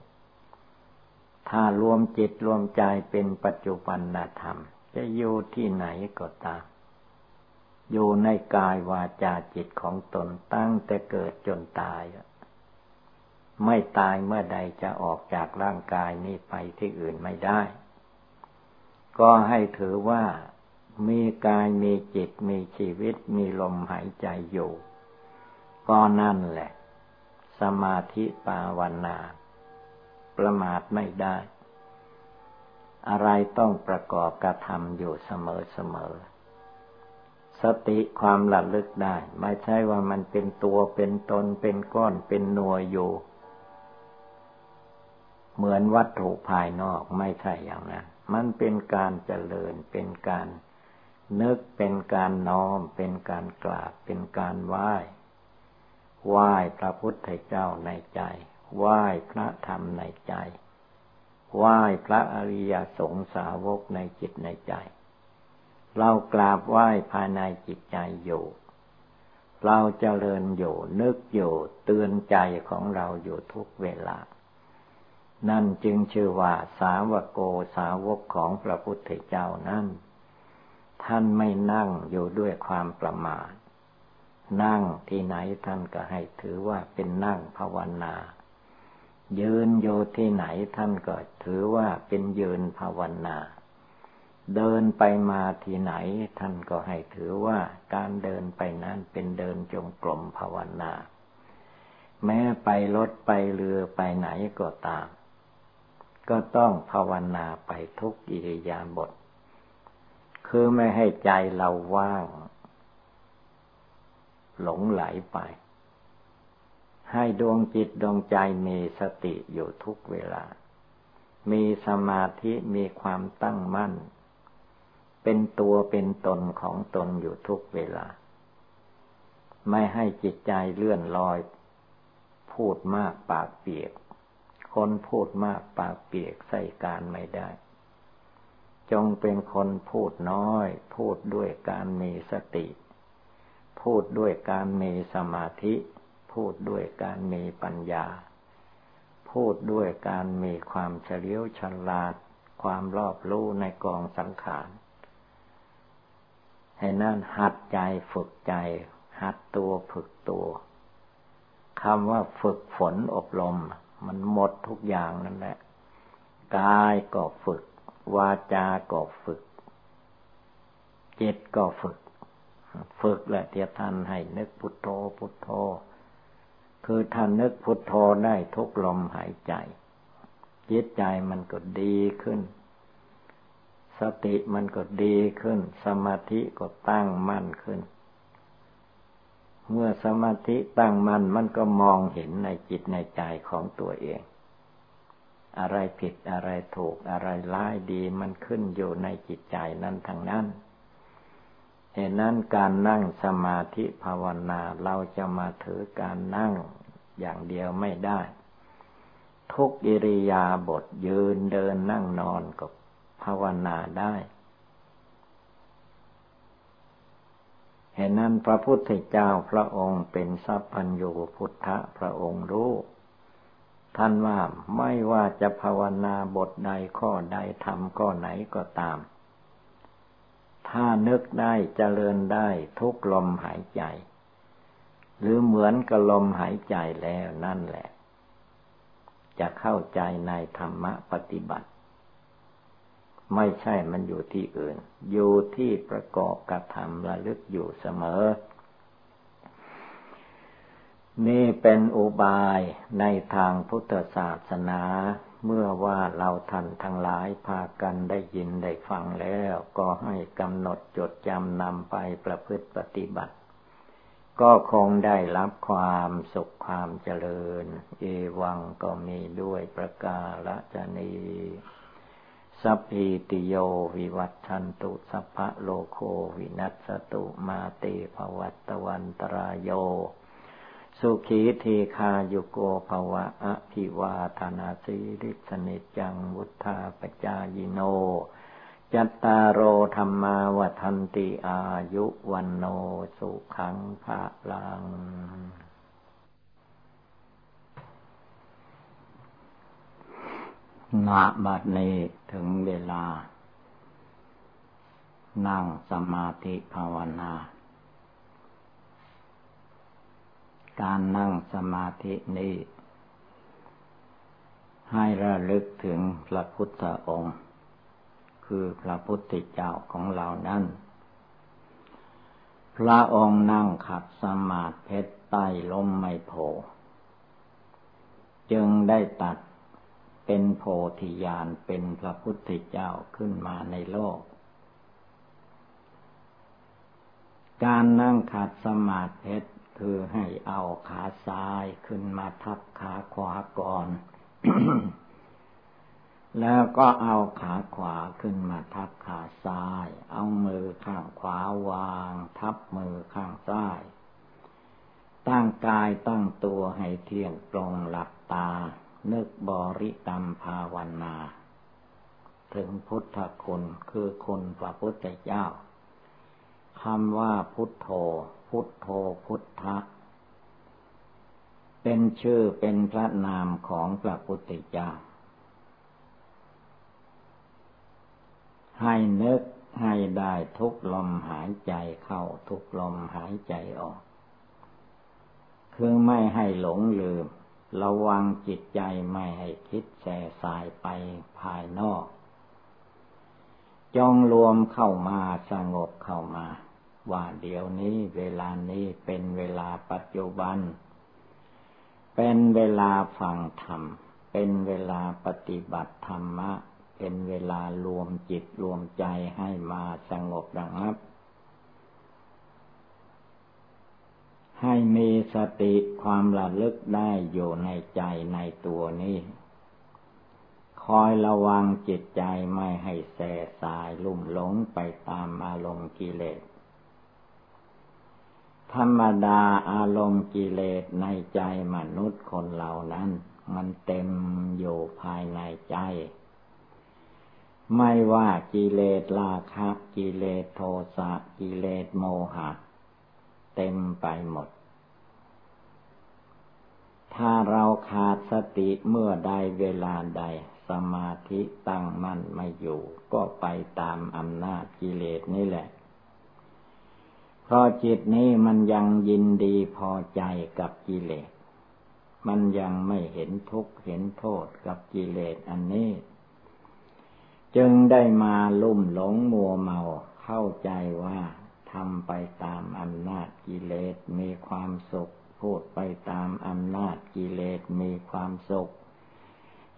ถ้ารวมจิตรวมใจเป็นปัจจุบันธรรม จะอยู่ที่ไหนก็ตาม อยู่ในกายวาจาจิตของตนตั้งแต่เกิดจนตาย ไม่ตายเมื่อใดจะออกจากร่างกายนี้ไปที่อื่นไม่ได้ ก็ให้ถือว่ามีกายมีจิตมีชีวิตมีลมหายใจอยู่ ก็นั่นแหละ สมาธิปาวนา ประมาทไม่ได้ อะไรต้องประกอบกระทำอยู่เสมอเสมอสติความระลึกได้ ไม่ใช่ว่ามันเป็นตัวเป็นตนเป็นก้อนเป็นหน่วยอยู่ เหมือนวัตถุภายนอกไม่ใช่อย่างนั้น มันเป็นการเจริญเป็นการนึกเป็นการน้อม เป็นการกราบเป็นการไหว้ ไหว้พระพุทธเจ้าในใจ ไหว้พระธรรมในใจ ไหว้พระอริยสงสาวกในจิตในใจ เรากราบไหว้ภายในจิตใจอยู่ เราจเจริญอยู่นึกอยู่เตือนใจของเราอยู่ทุกเวลา นั่นจึงชื่อว่าสาวกโกสาวกของพระพุทธเจ้านั้นท่านไม่นั่งอยู่ด้วยความประมาท นั่งที่ไหนท่านก็ให้ถือว่าเป็นนั่งภาวนา ยืนโยที่ไหนท่านก็ถือว่าเป็นยืนภาวนา เดินไปมาที่ไหนท่านก็ให้ถือว่าการเดินไปนั้นเป็นเดินจงกรมภาวนา แม้ไปรถไปเรือไปไหนก็ตาม ก็ต้องภาวนาไปทุกอิริยาบถคือไม่ให้ใจเราว่าง หลงไหลไป ให้ดวงจิตดวงใจมีสติอยู่ทุกเวลา มีสมาธิมีความตั้งมั่น เป็นตัวเป็นตนของตนอยู่ทุกเวลา ไม่ให้จิตใจเลื่อนลอย พูดมากปากเปียก คนพูดมากปากเปียกใส่การไม่ได้จงเป็นคนพูดน้อย พูดด้วยการมีสติ พูดด้วยการมีสมาธิ พูดด้วยการมีปัญญา พูดด้วยการมีความเฉลียวฉลาด ความรอบรู้ในกองสังขาร ให้นั่นหัดใจฝึกใจ หัดตัวฝึกตัวคำว่าฝึกฝนอบรม มันหมดทุกอย่างนั่นแหละ กายก็ฝึก วาจาก็ฝึก จิตก็ฝึก ฝึกและเทียท่านให้นึกพุทโธพุทโธ คือท่านนึกพุทโธได้ทุกลมหายใจ จิตใจมันก็ดีขึ้น สติมันก็ดีขึ้น สมาธิก็ตั้งมั่นขึ้น เมื่อสมาธิตั้งมั่นมันก็มองเห็นในจิตในใจของตัวเองอะไรผิดอะไรถูกอะไรร้ายดีมันขึ้นอยู่ในจิตใจนั้นทั้งนั้น เหตุนั้นการนั่งสมาธิภาวนาเราจะมาถือการนั่งอย่างเดียวไม่ได้ ทุกอิริยาบถยืนเดินนั่งนอนก็ภาวนาได้เห็นนั้นพระพุทธเจ้าพระองค์เป็นสัพพัญญูพุทธะพระองค์รู้ ท่านว่าไม่ว่าจะภาวนาบทใดข้อใดทำข้อไหนก็ตาม ถ้านึกได้เจริญได้ทุกลมหายใจ หรือเหมือนกับลมหายใจแล้วนั่นแหละ จะเข้าใจในธรรมะปฏิบัติ ไม่ใช่มันอยู่ที่อื่น อยู่ที่ประกอบกระทำระลึกอยู่เสมอ นี่เป็นอุบายในทางพุทธศาสนา เมื่อว่าเราท่านทั้งหลายพากันได้ยินได้ฟังแล้ว ก็ให้กำหนดจดจำนำไปประพฤติปฏิบัติ ก็คงได้รับความสุขความเจริญ เอวังก็มีด้วยประกาศนีสัพพิติโยวิวัตชันตุสัพพะโลโควินัสตุมาเตภวัตวันตรายโย สุขีเทคาโยโกภวะอภิวาธนาสิริสนิจังวุธาปจายโน จัตตารโอธรรมาวันติอายุวันโนสุขังภะลังนาบัดนี้ถึงเวลา นั่งสมาธิภาวนา การนั่งสมาธินี้ ให้ระลึกถึงพระพุทธองค์ คือพระพุทธเจ้าของเรานั้น พระองค์นั่งขัดสมาธิเพชรใต้ลมไมโพจึงได้ตัดเป็นโพธิญาณเป็นพระพุทธเจ้าขึ้นมาในโลก การนั่งขัดสมาธิ คือให้เอาขาซ้ายขึ้นมาทับขาขวาก่อน แล้วก็เอาขาขวาขึ้นมาทับขาซ้าย เอามือข้างขวาวาง ทับมือข้างซ้าย ตั้งกายตั้งตัวให้เที่ยงตรงหลับตา นึกบริกรรมภาวนา ถึงพุทธคุณคือคุณพระพุทธเจ้าคำว่าพุทโธ พุทโธพุทธะ เป็นชื่อเป็นพระนามของพระพุทธเจ้า ให้นึกให้ได้ทุกลมหายใจเข้าทุกลมหายใจออก คือไม่ให้หลงลืม ระวังจิตใจไม่ให้คิดแส่สายไปภายนอก จองรวมเข้ามาสงบเข้ามา ว่าเดี๋ยวนี้เวลานี้เป็นเวลาปัจจุบัน เป็นเวลาฟังธรรม เป็นเวลาปฏิบัติธรรมะ เป็นเวลารวมจิตรวมใจให้มาสงบระงับ ให้มีสติความระลึกได้อยู่ในใจในตัวนี้คอยระวังจิตใจไม่ให้แสสายลุ่มหลงไปตามอารมณ์กิเลส ธรรมดาอารมณ์กิเลสในใจมนุษย์คนเหล่านั้น มันเต็มอยู่ภายในใจ ไม่ว่ากิเลสราคะกิเลสโทสะกิเลสโมหะ เต็มไปหมด ถ้าเราขาดสติเมื่อใดเวลาใด สมาธิตั้งมั่นไม่อยู่ ก็ไปตามอำนาจกิเลสนี่แหละ เพราะจิตนี้มันยังยินดีพอใจกับกิเลส มันยังไม่เห็นทุกข์เห็นโทษกับกิเลสอันนี้ จึงได้มาลุ่มหลงมัวเมาเข้าใจว่าทำไปตามอำนาจกิเลสมีความสุข พูดไปตามอำนาจกิเลสมีความสุข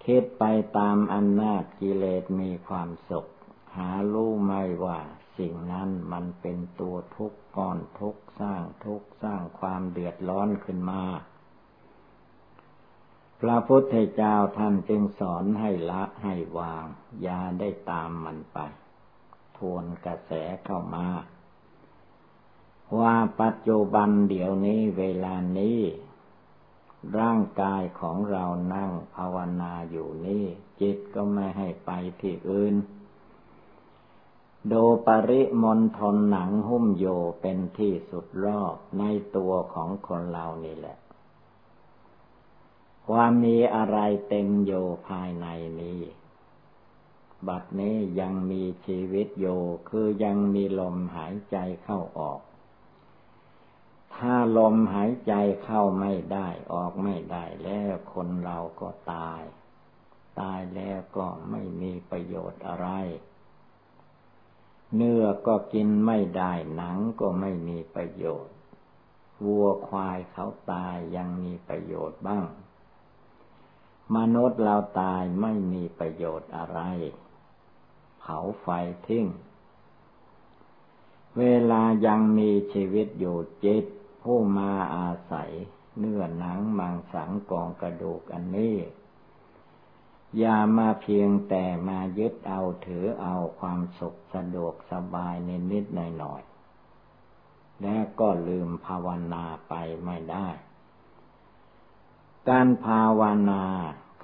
คิดไปตามอำนาจกิเลสมีความสุข หารู้ไม่ว่าสิ่งนั้นมันเป็นตัวทุกข์ก้อนทุกข์สร้างทุกข์สร้างความเดือดร้อนขึ้นมา พระพุทธเจ้าท่านจึงสอนให้ละให้วางอย่าได้ตามมันไป ทวนกระแสเข้ามา ว่าปัจจุบันเดี๋ยวนี้เวลานี้ ร่างกายของเรานั่งภาวนาอยู่นี่จิตก็ไม่ให้ไปที่อื่น ดปริมณฑลหนังหุ้มโยเป็นที่สุดรอบในตัวของคนเรานี่แหละ ความมีอะไรเต็มโยภายในนี้ บัดนี้ยังมีชีวิตโยคือยังมีลมหายใจเข้าออก ถ้าลมหายใจเข้าไม่ได้ออกไม่ได้แล้วคนเราก็ตาย ตายแล้วก็ไม่มีประโยชน์อะไร เนื้อก็กินไม่ได้หนังก็ไม่มีประโยชน์ วัวควายเขาตายยังมีประโยชน์บ้าง มนุษย์เราตายไม่มีประโยชน์อะไร เผาไฟทิ้ง เวลายังมีชีวิตอยู่จิตผู้มาอาศัย เนื้อหนังมังสังกองกระดูกอันนี้ อย่ามาเพียงแต่มายึดเอาถือเอาความสุขสะดวกสบายนิดนิดหน่อยหน่อยและก็ลืมภาวนาไปไม่ได้ การภาวนา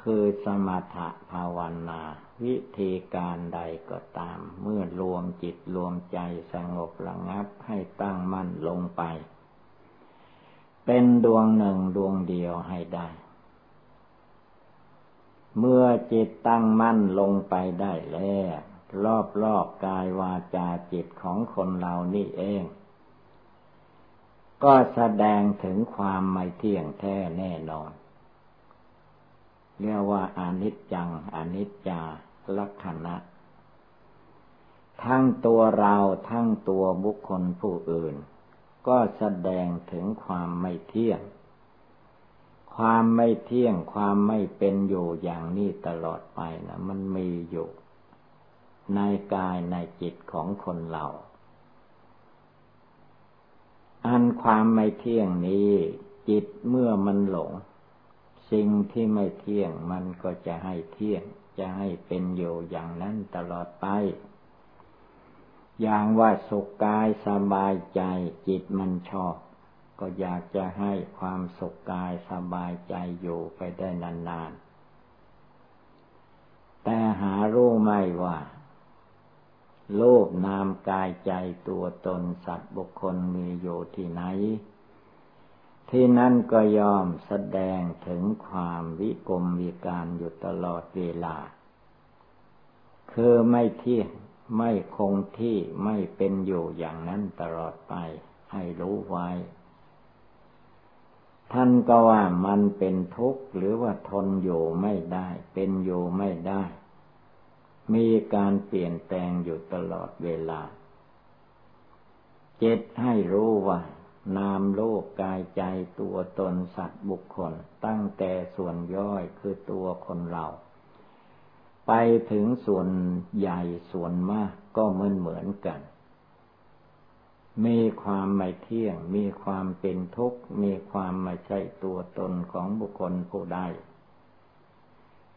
คือสมถะภาวนา วิธีการใดก็ตาม เมื่อรวมจิตรวมใจสงบระงับให้ตั้งมั่นลงไป เป็นดวงหนึ่งดวงเดียวให้ได้ เมื่อจิตตั้งมั่นลงไปได้แล้ว รอบรอบกายวาจาจิตของคนเรานี่เอง ก็แสดงถึงความไม่เที่ยงแท้แน่นอน เรียกว่าอนิจจัง อนิจจาลักษณะ ทั้งตัวเราทั้งตัวบุคคลผู้อื่น ก็แสดงถึงความไม่เที่ยง ความไม่เที่ยงความไม่เป็นอยู่อย่างนี้ตลอดไปนะมันมีอยู่ ในกายในจิตของคนเรา อันความไม่เที่ยงนี้ จิตเมื่อมันหลง สิ่งที่ไม่เที่ยงมันก็จะให้เที่ยง จะให้เป็นอยู่อย่างนั้นตลอดไป อย่างว่าสุขกายสบายใจจิตมันชอบ ก็อยากจะให้ความสุขกายสบายใจอยู่ไปได้นานๆ แต่หารู้ไม่ว่า โลกนามกายใจตัวตนสัตว์บุคคลมีอยู่ที่ไหน ที่นั่นก็ยอมแสดงถึงความวิกรมวิการอยู่ตลอดเวลา คือไม่เที่ยงไม่คงที่ไม่เป็นอยู่อย่างนั้นตลอดไปให้รู้ไว้ ท่านก็ว่ามันเป็นทุกข์หรือว่าทนอยู่ไม่ได้ เป็นอยู่ไม่ได้ มีการเปลี่ยนแปลงอยู่ตลอดเวลา เจ็ดให้รู้ว่า นามโลกกายใจตัวตนสัตว์บุคคล ตั้งแต่ส่วนย่อยคือตัวคนเรา ไปถึงส่วนใหญ่ส่วนมากก็เหมือนเหมือนกัน มีความไม่เที่ยง มีความเป็นทุกข์ มีความไม่ใช่ตัวตนของบุคคลผู้ใด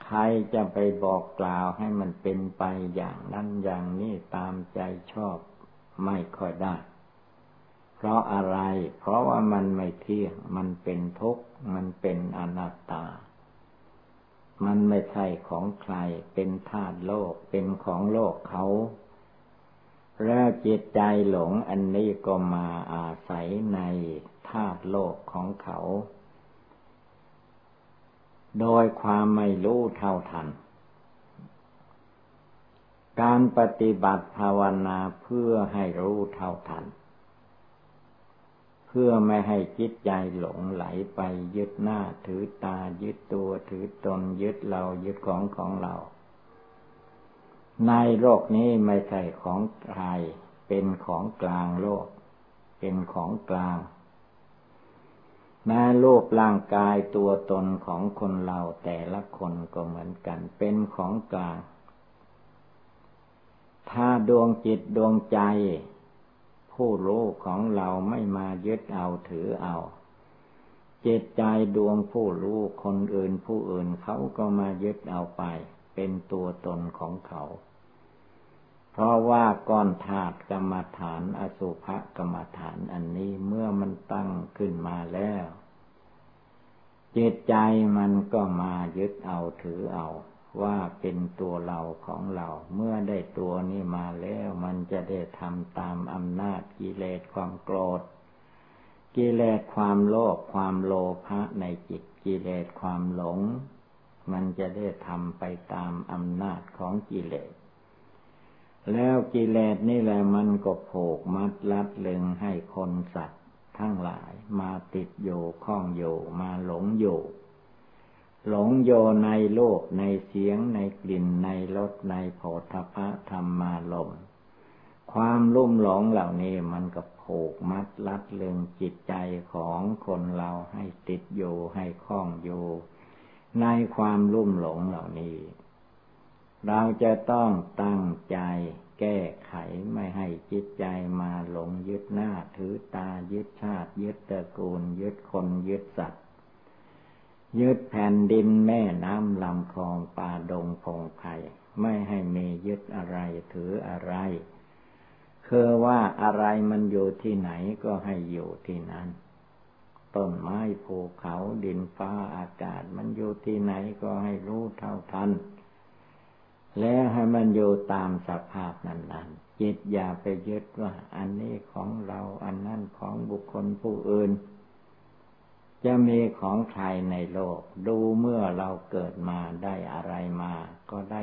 ใครจะไปบอกกล่าวให้มันเป็นไปอย่างนั้นอย่างนี้ตามใจชอบไม่ค่อยได้ เพราะอะไร เพราะว่ามันไม่เที่ยง มันเป็นทุกข์ มันเป็นอนัตตา มันไม่ใช่ของใคร เป็นธาตุโลก เป็นของโลกเขา แล้วจิตใจหลงอันนี้ก็มาอาศัยในธาตุโลกของเขา โดยความไม่รู้เท่าทัน การปฏิบัติภาวนาเพื่อให้รู้เท่าทัน เพื่อไม่ให้จิตใจหลงไหลไปยึดหน้าถือตายึดตัวถือตนยึดเรายึดของของเรา ในโลกนี้ไม่ใช่ของใครเป็นของกลางโลก เป็นของกลางแม้รูปร่างกายตัวตนของคนเราแต่ละคนก็เหมือนกัน เป็นของกลาง ถ้าดวงจิตดวงใจ ผู้รู้ของเราไม่มายึดเอาถือเอา จิตใจดวงผู้รู้คนอื่นผู้อื่นเขาก็มายึดเอาไป เป็นตัวตนของเขา เพราะว่าก้อนธาตุกรรมฐาน อสุภกรรมฐานอันนี้เมื่อมันตั้งขึ้นมาแล้ว จิตใจมันก็มายึดเอาถือเอาว่าเป็นตัวเราของเรา เมื่อได้ตัวนี้มาแล้วมันจะได้ทำตามอำนาจกิเลสความโกรธ กิเลสความโลภความโลภะในจิตกิเลสความหลง มันจะได้ทำไปตามอำนาจของกิเลส แล้วกิเลสนี่แหละมันก็โผกมัดลัดลึงให้คนสัตว์ ทั้งหลายมาติดอยู่ข้องอยู่มาหลงอยู่หลงโยในโลกในเสียงในกลิ่นในรสในโผฏฐะธรรมาลม ความลุ่มหลงเหล่านี้มันก็ผูกมัดลัดเลืองจิตใจของคนเราให้ติดอยู่ให้คล้องอยู่ในความลุ่มหลงเหล่านี้ เราจะต้องตั้งใจแก้ไขไม่ให้จิตใจมาหลงยึดหน้าถือตายึดชาติยึดตระกูล ยึดคนยึดสัตว์ยึดแผ่นดินแม่น้ำลำคลองป่าดงพงไผ่ไม่ให้มียึดอะไรถืออะไร คือว่าอะไรมันอยู่ที่ไหนก็ให้อยู่ที่นั้น ต้นไม้ภูเขาดินฟ้าอากาศมันอยู่ที่ไหนก็ให้รู้เท่าทัน แล้วให้มันอยู่ตามสภาพนั้นๆ จิตอย่าไปยึดว่า อันนี้ของเราอันนั้นของบุคคลผู้อื่น จะมีของใครในโลก ดูเมื่อเราเกิดมาได้อะไรมา ก็ได้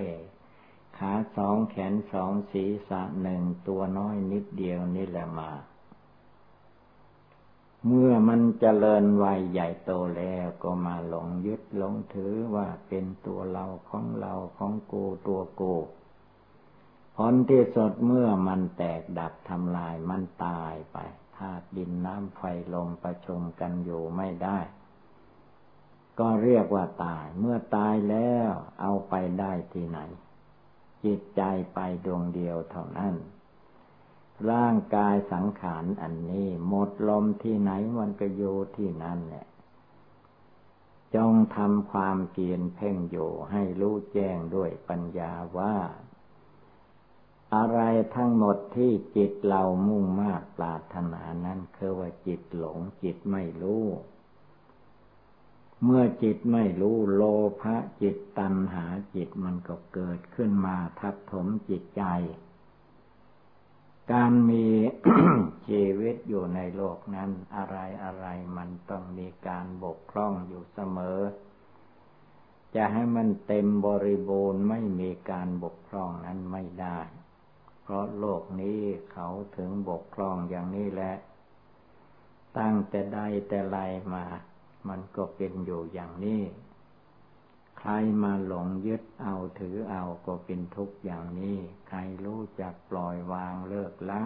ขาสองแขนสองศีรษะหนึ่งตัวน้อยนิดเดียวนี่แหละมา เมื่อมันเจริญวัยใหญ่โตแล้วก็มาหลงยึดหลงถือว่าเป็นตัวเราของเราของกูตัวกูผลที่สุดเมื่อมันแตกดับทำลายมันตายไปธาตุดินน้ำไฟลมประชุมกันอยู่ไม่ได้ ก็เรียกว่าตาย เมื่อตายแล้วเอาไปได้ที่ไหน จิตใจไปดวงเดียวเท่านั้น ร่างกายสังขารอันนี้หมดลมที่ไหนมันก็อยู่ที่นั่นแหละ จงทำความเกียนเพ่งอยู่ให้รู้แจ้งด้วยปัญญาว่า อะไรทั้งหมดที่จิตเรามุ่งมากปรารถนานั้นคือว่าจิตหลงจิตไม่รู้ เมื่อจิตไม่รู้โลภะจิตตัณหาจิตมันก็เกิดขึ้นมาทับถมจิตใจ การมีชีวิตอยู่ในโลกนั้น อะไรอะไรมันต้องมีการบกพร่องอยู่เสมอ จะให้มันเต็มบริบูรณ์ไม่มีการบกพร่องนั้นไม่ได้ เพราะโลกนี้เขาถึงบกพร่องอย่างนี้แหละ ตั้งแต่ใดแต่ไรมา มันก็เป็นอยู่อย่างนี้ ใครมาหลงยึดเอาถือเอาก็เป็นทุกข์อย่างนี้ ใครรู้จักปล่อยวางเลิกละ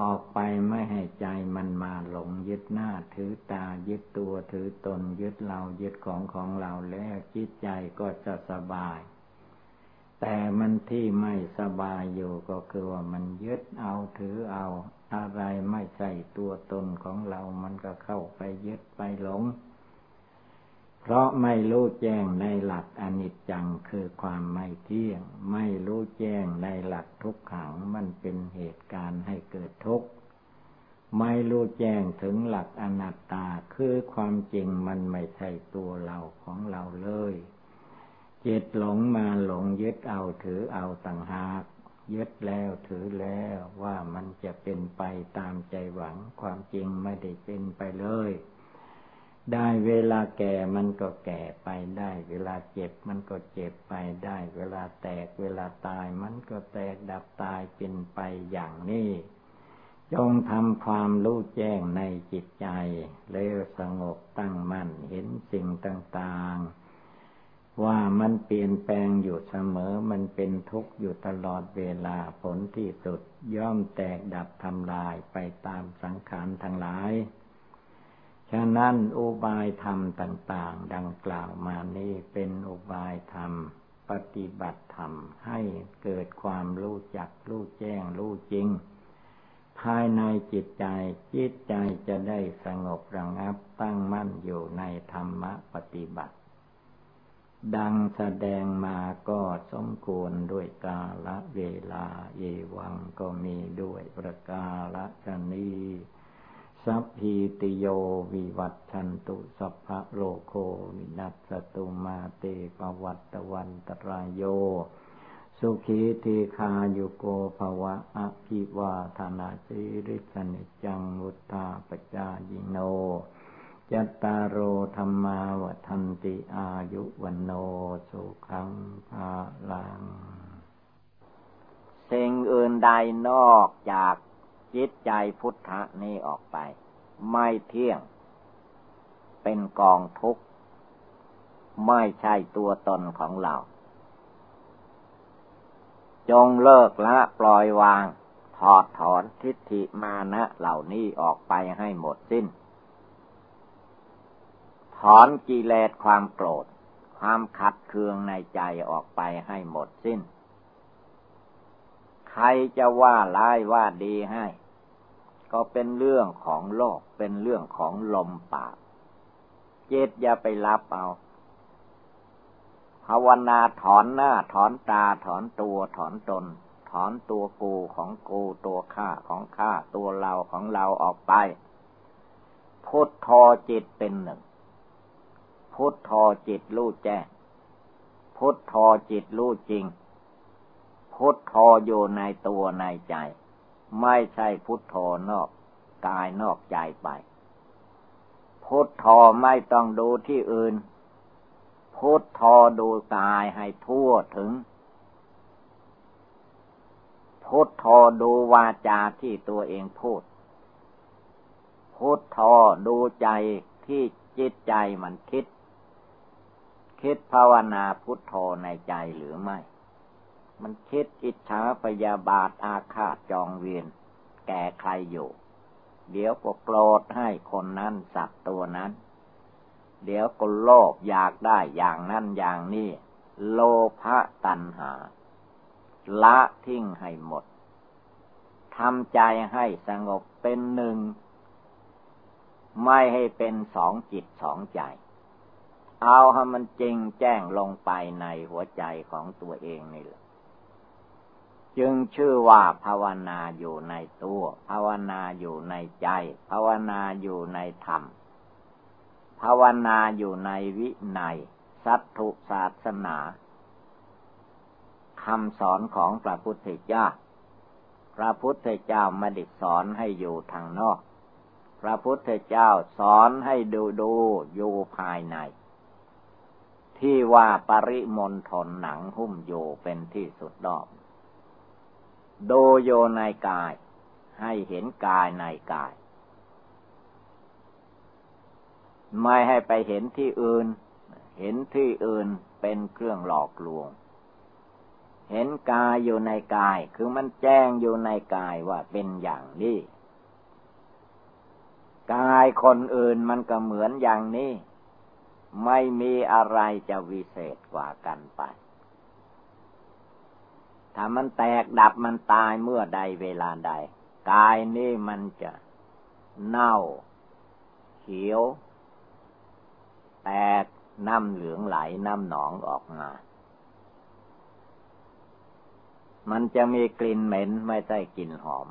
ออกไปไม่ให้ใจมันมาหลงยึดหน้าถือตายึดตัวถือตนยึดเรายึดของของเราแล้วจิตใจก็จะสบาย แต่มันที่ไม่สบายอยู่ก็คือว่ามันยึดเอาถือเอา อะไรไม่ใช่ตัวตนของเรามันก็เข้าไปยึดไปหลง เพราะไม่รู้แจ้งในหลักอนิจจังคือความไม่เที่ยง ไม่รู้แจ้งในหลักทุกขังมันเป็นเหตุการณ์ให้เกิดทุกข์ไม่รู้แจ้งถึงหลักอนัตตาคือความจริงมันไม่ใช่ตัวเราของเราเลย จิตหลงมาหลงยึดเอาถือเอาต่างหากยึดแล้วถือแล้วว่ามันจะเป็นไปตามใจหวังความจริงไม่ได้เป็นไปเลย ได้เวลาแก่มันก็แก่ไปได้ เวลาเจ็บมันก็เจ็บไปได้ เวลาแตกเวลาตายมันก็แตกดับตายเป็นไปอย่างนี้จงทำความรู้แจ้งในจิตใจแล้วสงบตั้งมั่นเห็นสิ่งต่างๆ ว่ามันเปลี่ยนแปลงอยู่เสมอมันเป็นทุกข์อยู่ตลอดเวลาผลที่สุด ย่อมแตกดับทำลายไปตามสังขารทั้งหลาย ฉะนั้นอุบายธรรมต่าง ๆ ดังกล่าวมานี้เป็นอุบายธรรม ปฏิบัติธรรมให้เกิดความรู้จักรู้แจ้งรู้จริง ภายในจิตใจ จิตใจจะได้สงบระงับตั้งมั่นอยู่ในธรรมปฏิบัติ ดังแสดงมาก็สมควรด้วยกาละเวลาเยวังก็มีด้วยประกาละชนี้ สัพพีติโยวิวัตชันตุสัพพะโลโควินัสตุมาเตปวัตตวันตรายโย สุขีทีคาโยโกภวะอภิวาธนาสิริสนิจังวุธาปจายิโน จัตตารโอธรรมาวทันติอายุวันโนสุขังภาลังสิ่งอื่นใดนอกจาก จิตใจพุทธะนี้ออกไป ไม่เที่ยง เป็นกองทุกข์ ไม่ใช่ตัวตนของเรา จงเลิกละปล่อยวาง ถอดถอนทิฏฐิมานะเหล่านี้ออกไปให้หมดสิ้น ถอนกิเลสความโกรธ ความขัดเคืองในใจออกไปให้หมดสิ้น ใครจะว่าร้ายว่าดีให้ ก็เป็นเรื่องของโลก เป็นเรื่องของลมปาก เจตอย่าไปรับเอาภาวนาถอนหน้า ถอนตาถอนตัวถอนตน ถอนตัวกูของกูตัวข้าของข้าตัวเราของเราออกไป พุทธอจิตเป็นหนึ่ง พุทธอจิตรู้แจ้งพุทธอจิตรู้จริง พุทโธอยู่ในตัวในใจ ไม่ใช่พุทโธนอกกายนอกใจไป พุทโธไม่ต้องดูที่อื่น พุทโธดูกายให้ทั่วถึง พุทโธดูวาจาที่ตัวเองพูด พุทโธดูใจที่จิตใจมันคิด คิดภาวนาพุทโธในใจหรือไม่ มันคิดอิจฉาพยาบาทอาฆาตจองเวียนแก่ใครอยู่ เดี๋ยวก็โกรธให้คนนั้นสัตว์ตัวนั้น เดี๋ยวก็โลภอยากได้อย่างนั้นอย่างนี้ โลภะตัณหา ละทิ้งให้หมดทำใจให้สงบเป็นหนึ่ง ไม่ให้เป็นสองจิตสองใจ เอาให้มันจริงแจ้งลงไปในหัวใจของตัวเองนี่แหละ จึงชื่อว่าภาวนาอยู่ในตัว ภาวนาอยู่ในใจ ภาวนาอยู่ในธรรม ภาวนาอยู่ในวิในสัตถุศาสนาคำสอนของพระพุทธเจ้า พระพุทธเจ้าไม่ได้สอนให้อยู่ทางนอก พระพุทธเจ้าสอนให้ดูดูอยู่ภายใน ที่ว่าปริมณฑลหนังหุ้มโยเป็นที่สุดดอก ดโยในกาย ให้เห็นกายในกาย ไม่ให้ไปเห็นที่อื่น เห็นที่อื่นเป็นเครื่องหลอกลวง เห็นกายอยู่ในกาย คือมันแจ้งอยู่ในกายว่าเป็นอย่างนี้กายคนอื่นมันก็เหมือนอย่างนี้ ไม่มีอะไรจะวิเศษกว่ากันไป ถ้ามันแตกดับมันตายเมื่อใดเวลาใด กายนี่มันจะเน่า เขียว แตกน้ำเหลืองไหลน้ำหนองออกมา มันจะมีกลิ่นเหม็นไม่ใช่กลิ่นหอม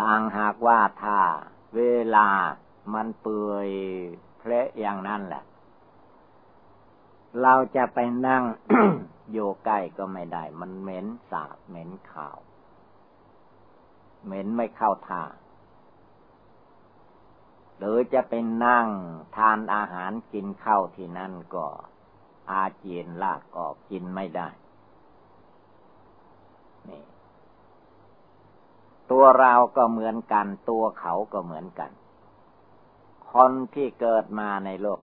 ต่างหากว่าถ้าเวลามันเปื่อยเพละอย่างนั้นแหละ เราจะไปนั่งอยู่ใกล้ก็ไม่ได้ มันเหม็นสาบเหม็นข่าว เหม็นไม่เข้าท่า หรือจะเป็นนั่งทานอาหารกินข้าวที่นั่นก็อาเจียนลากออกกินไม่ได้ นี่ ตัวเราก็เหมือนกัน ตัวเขาก็เหมือนกัน คนที่เกิดมาในโลก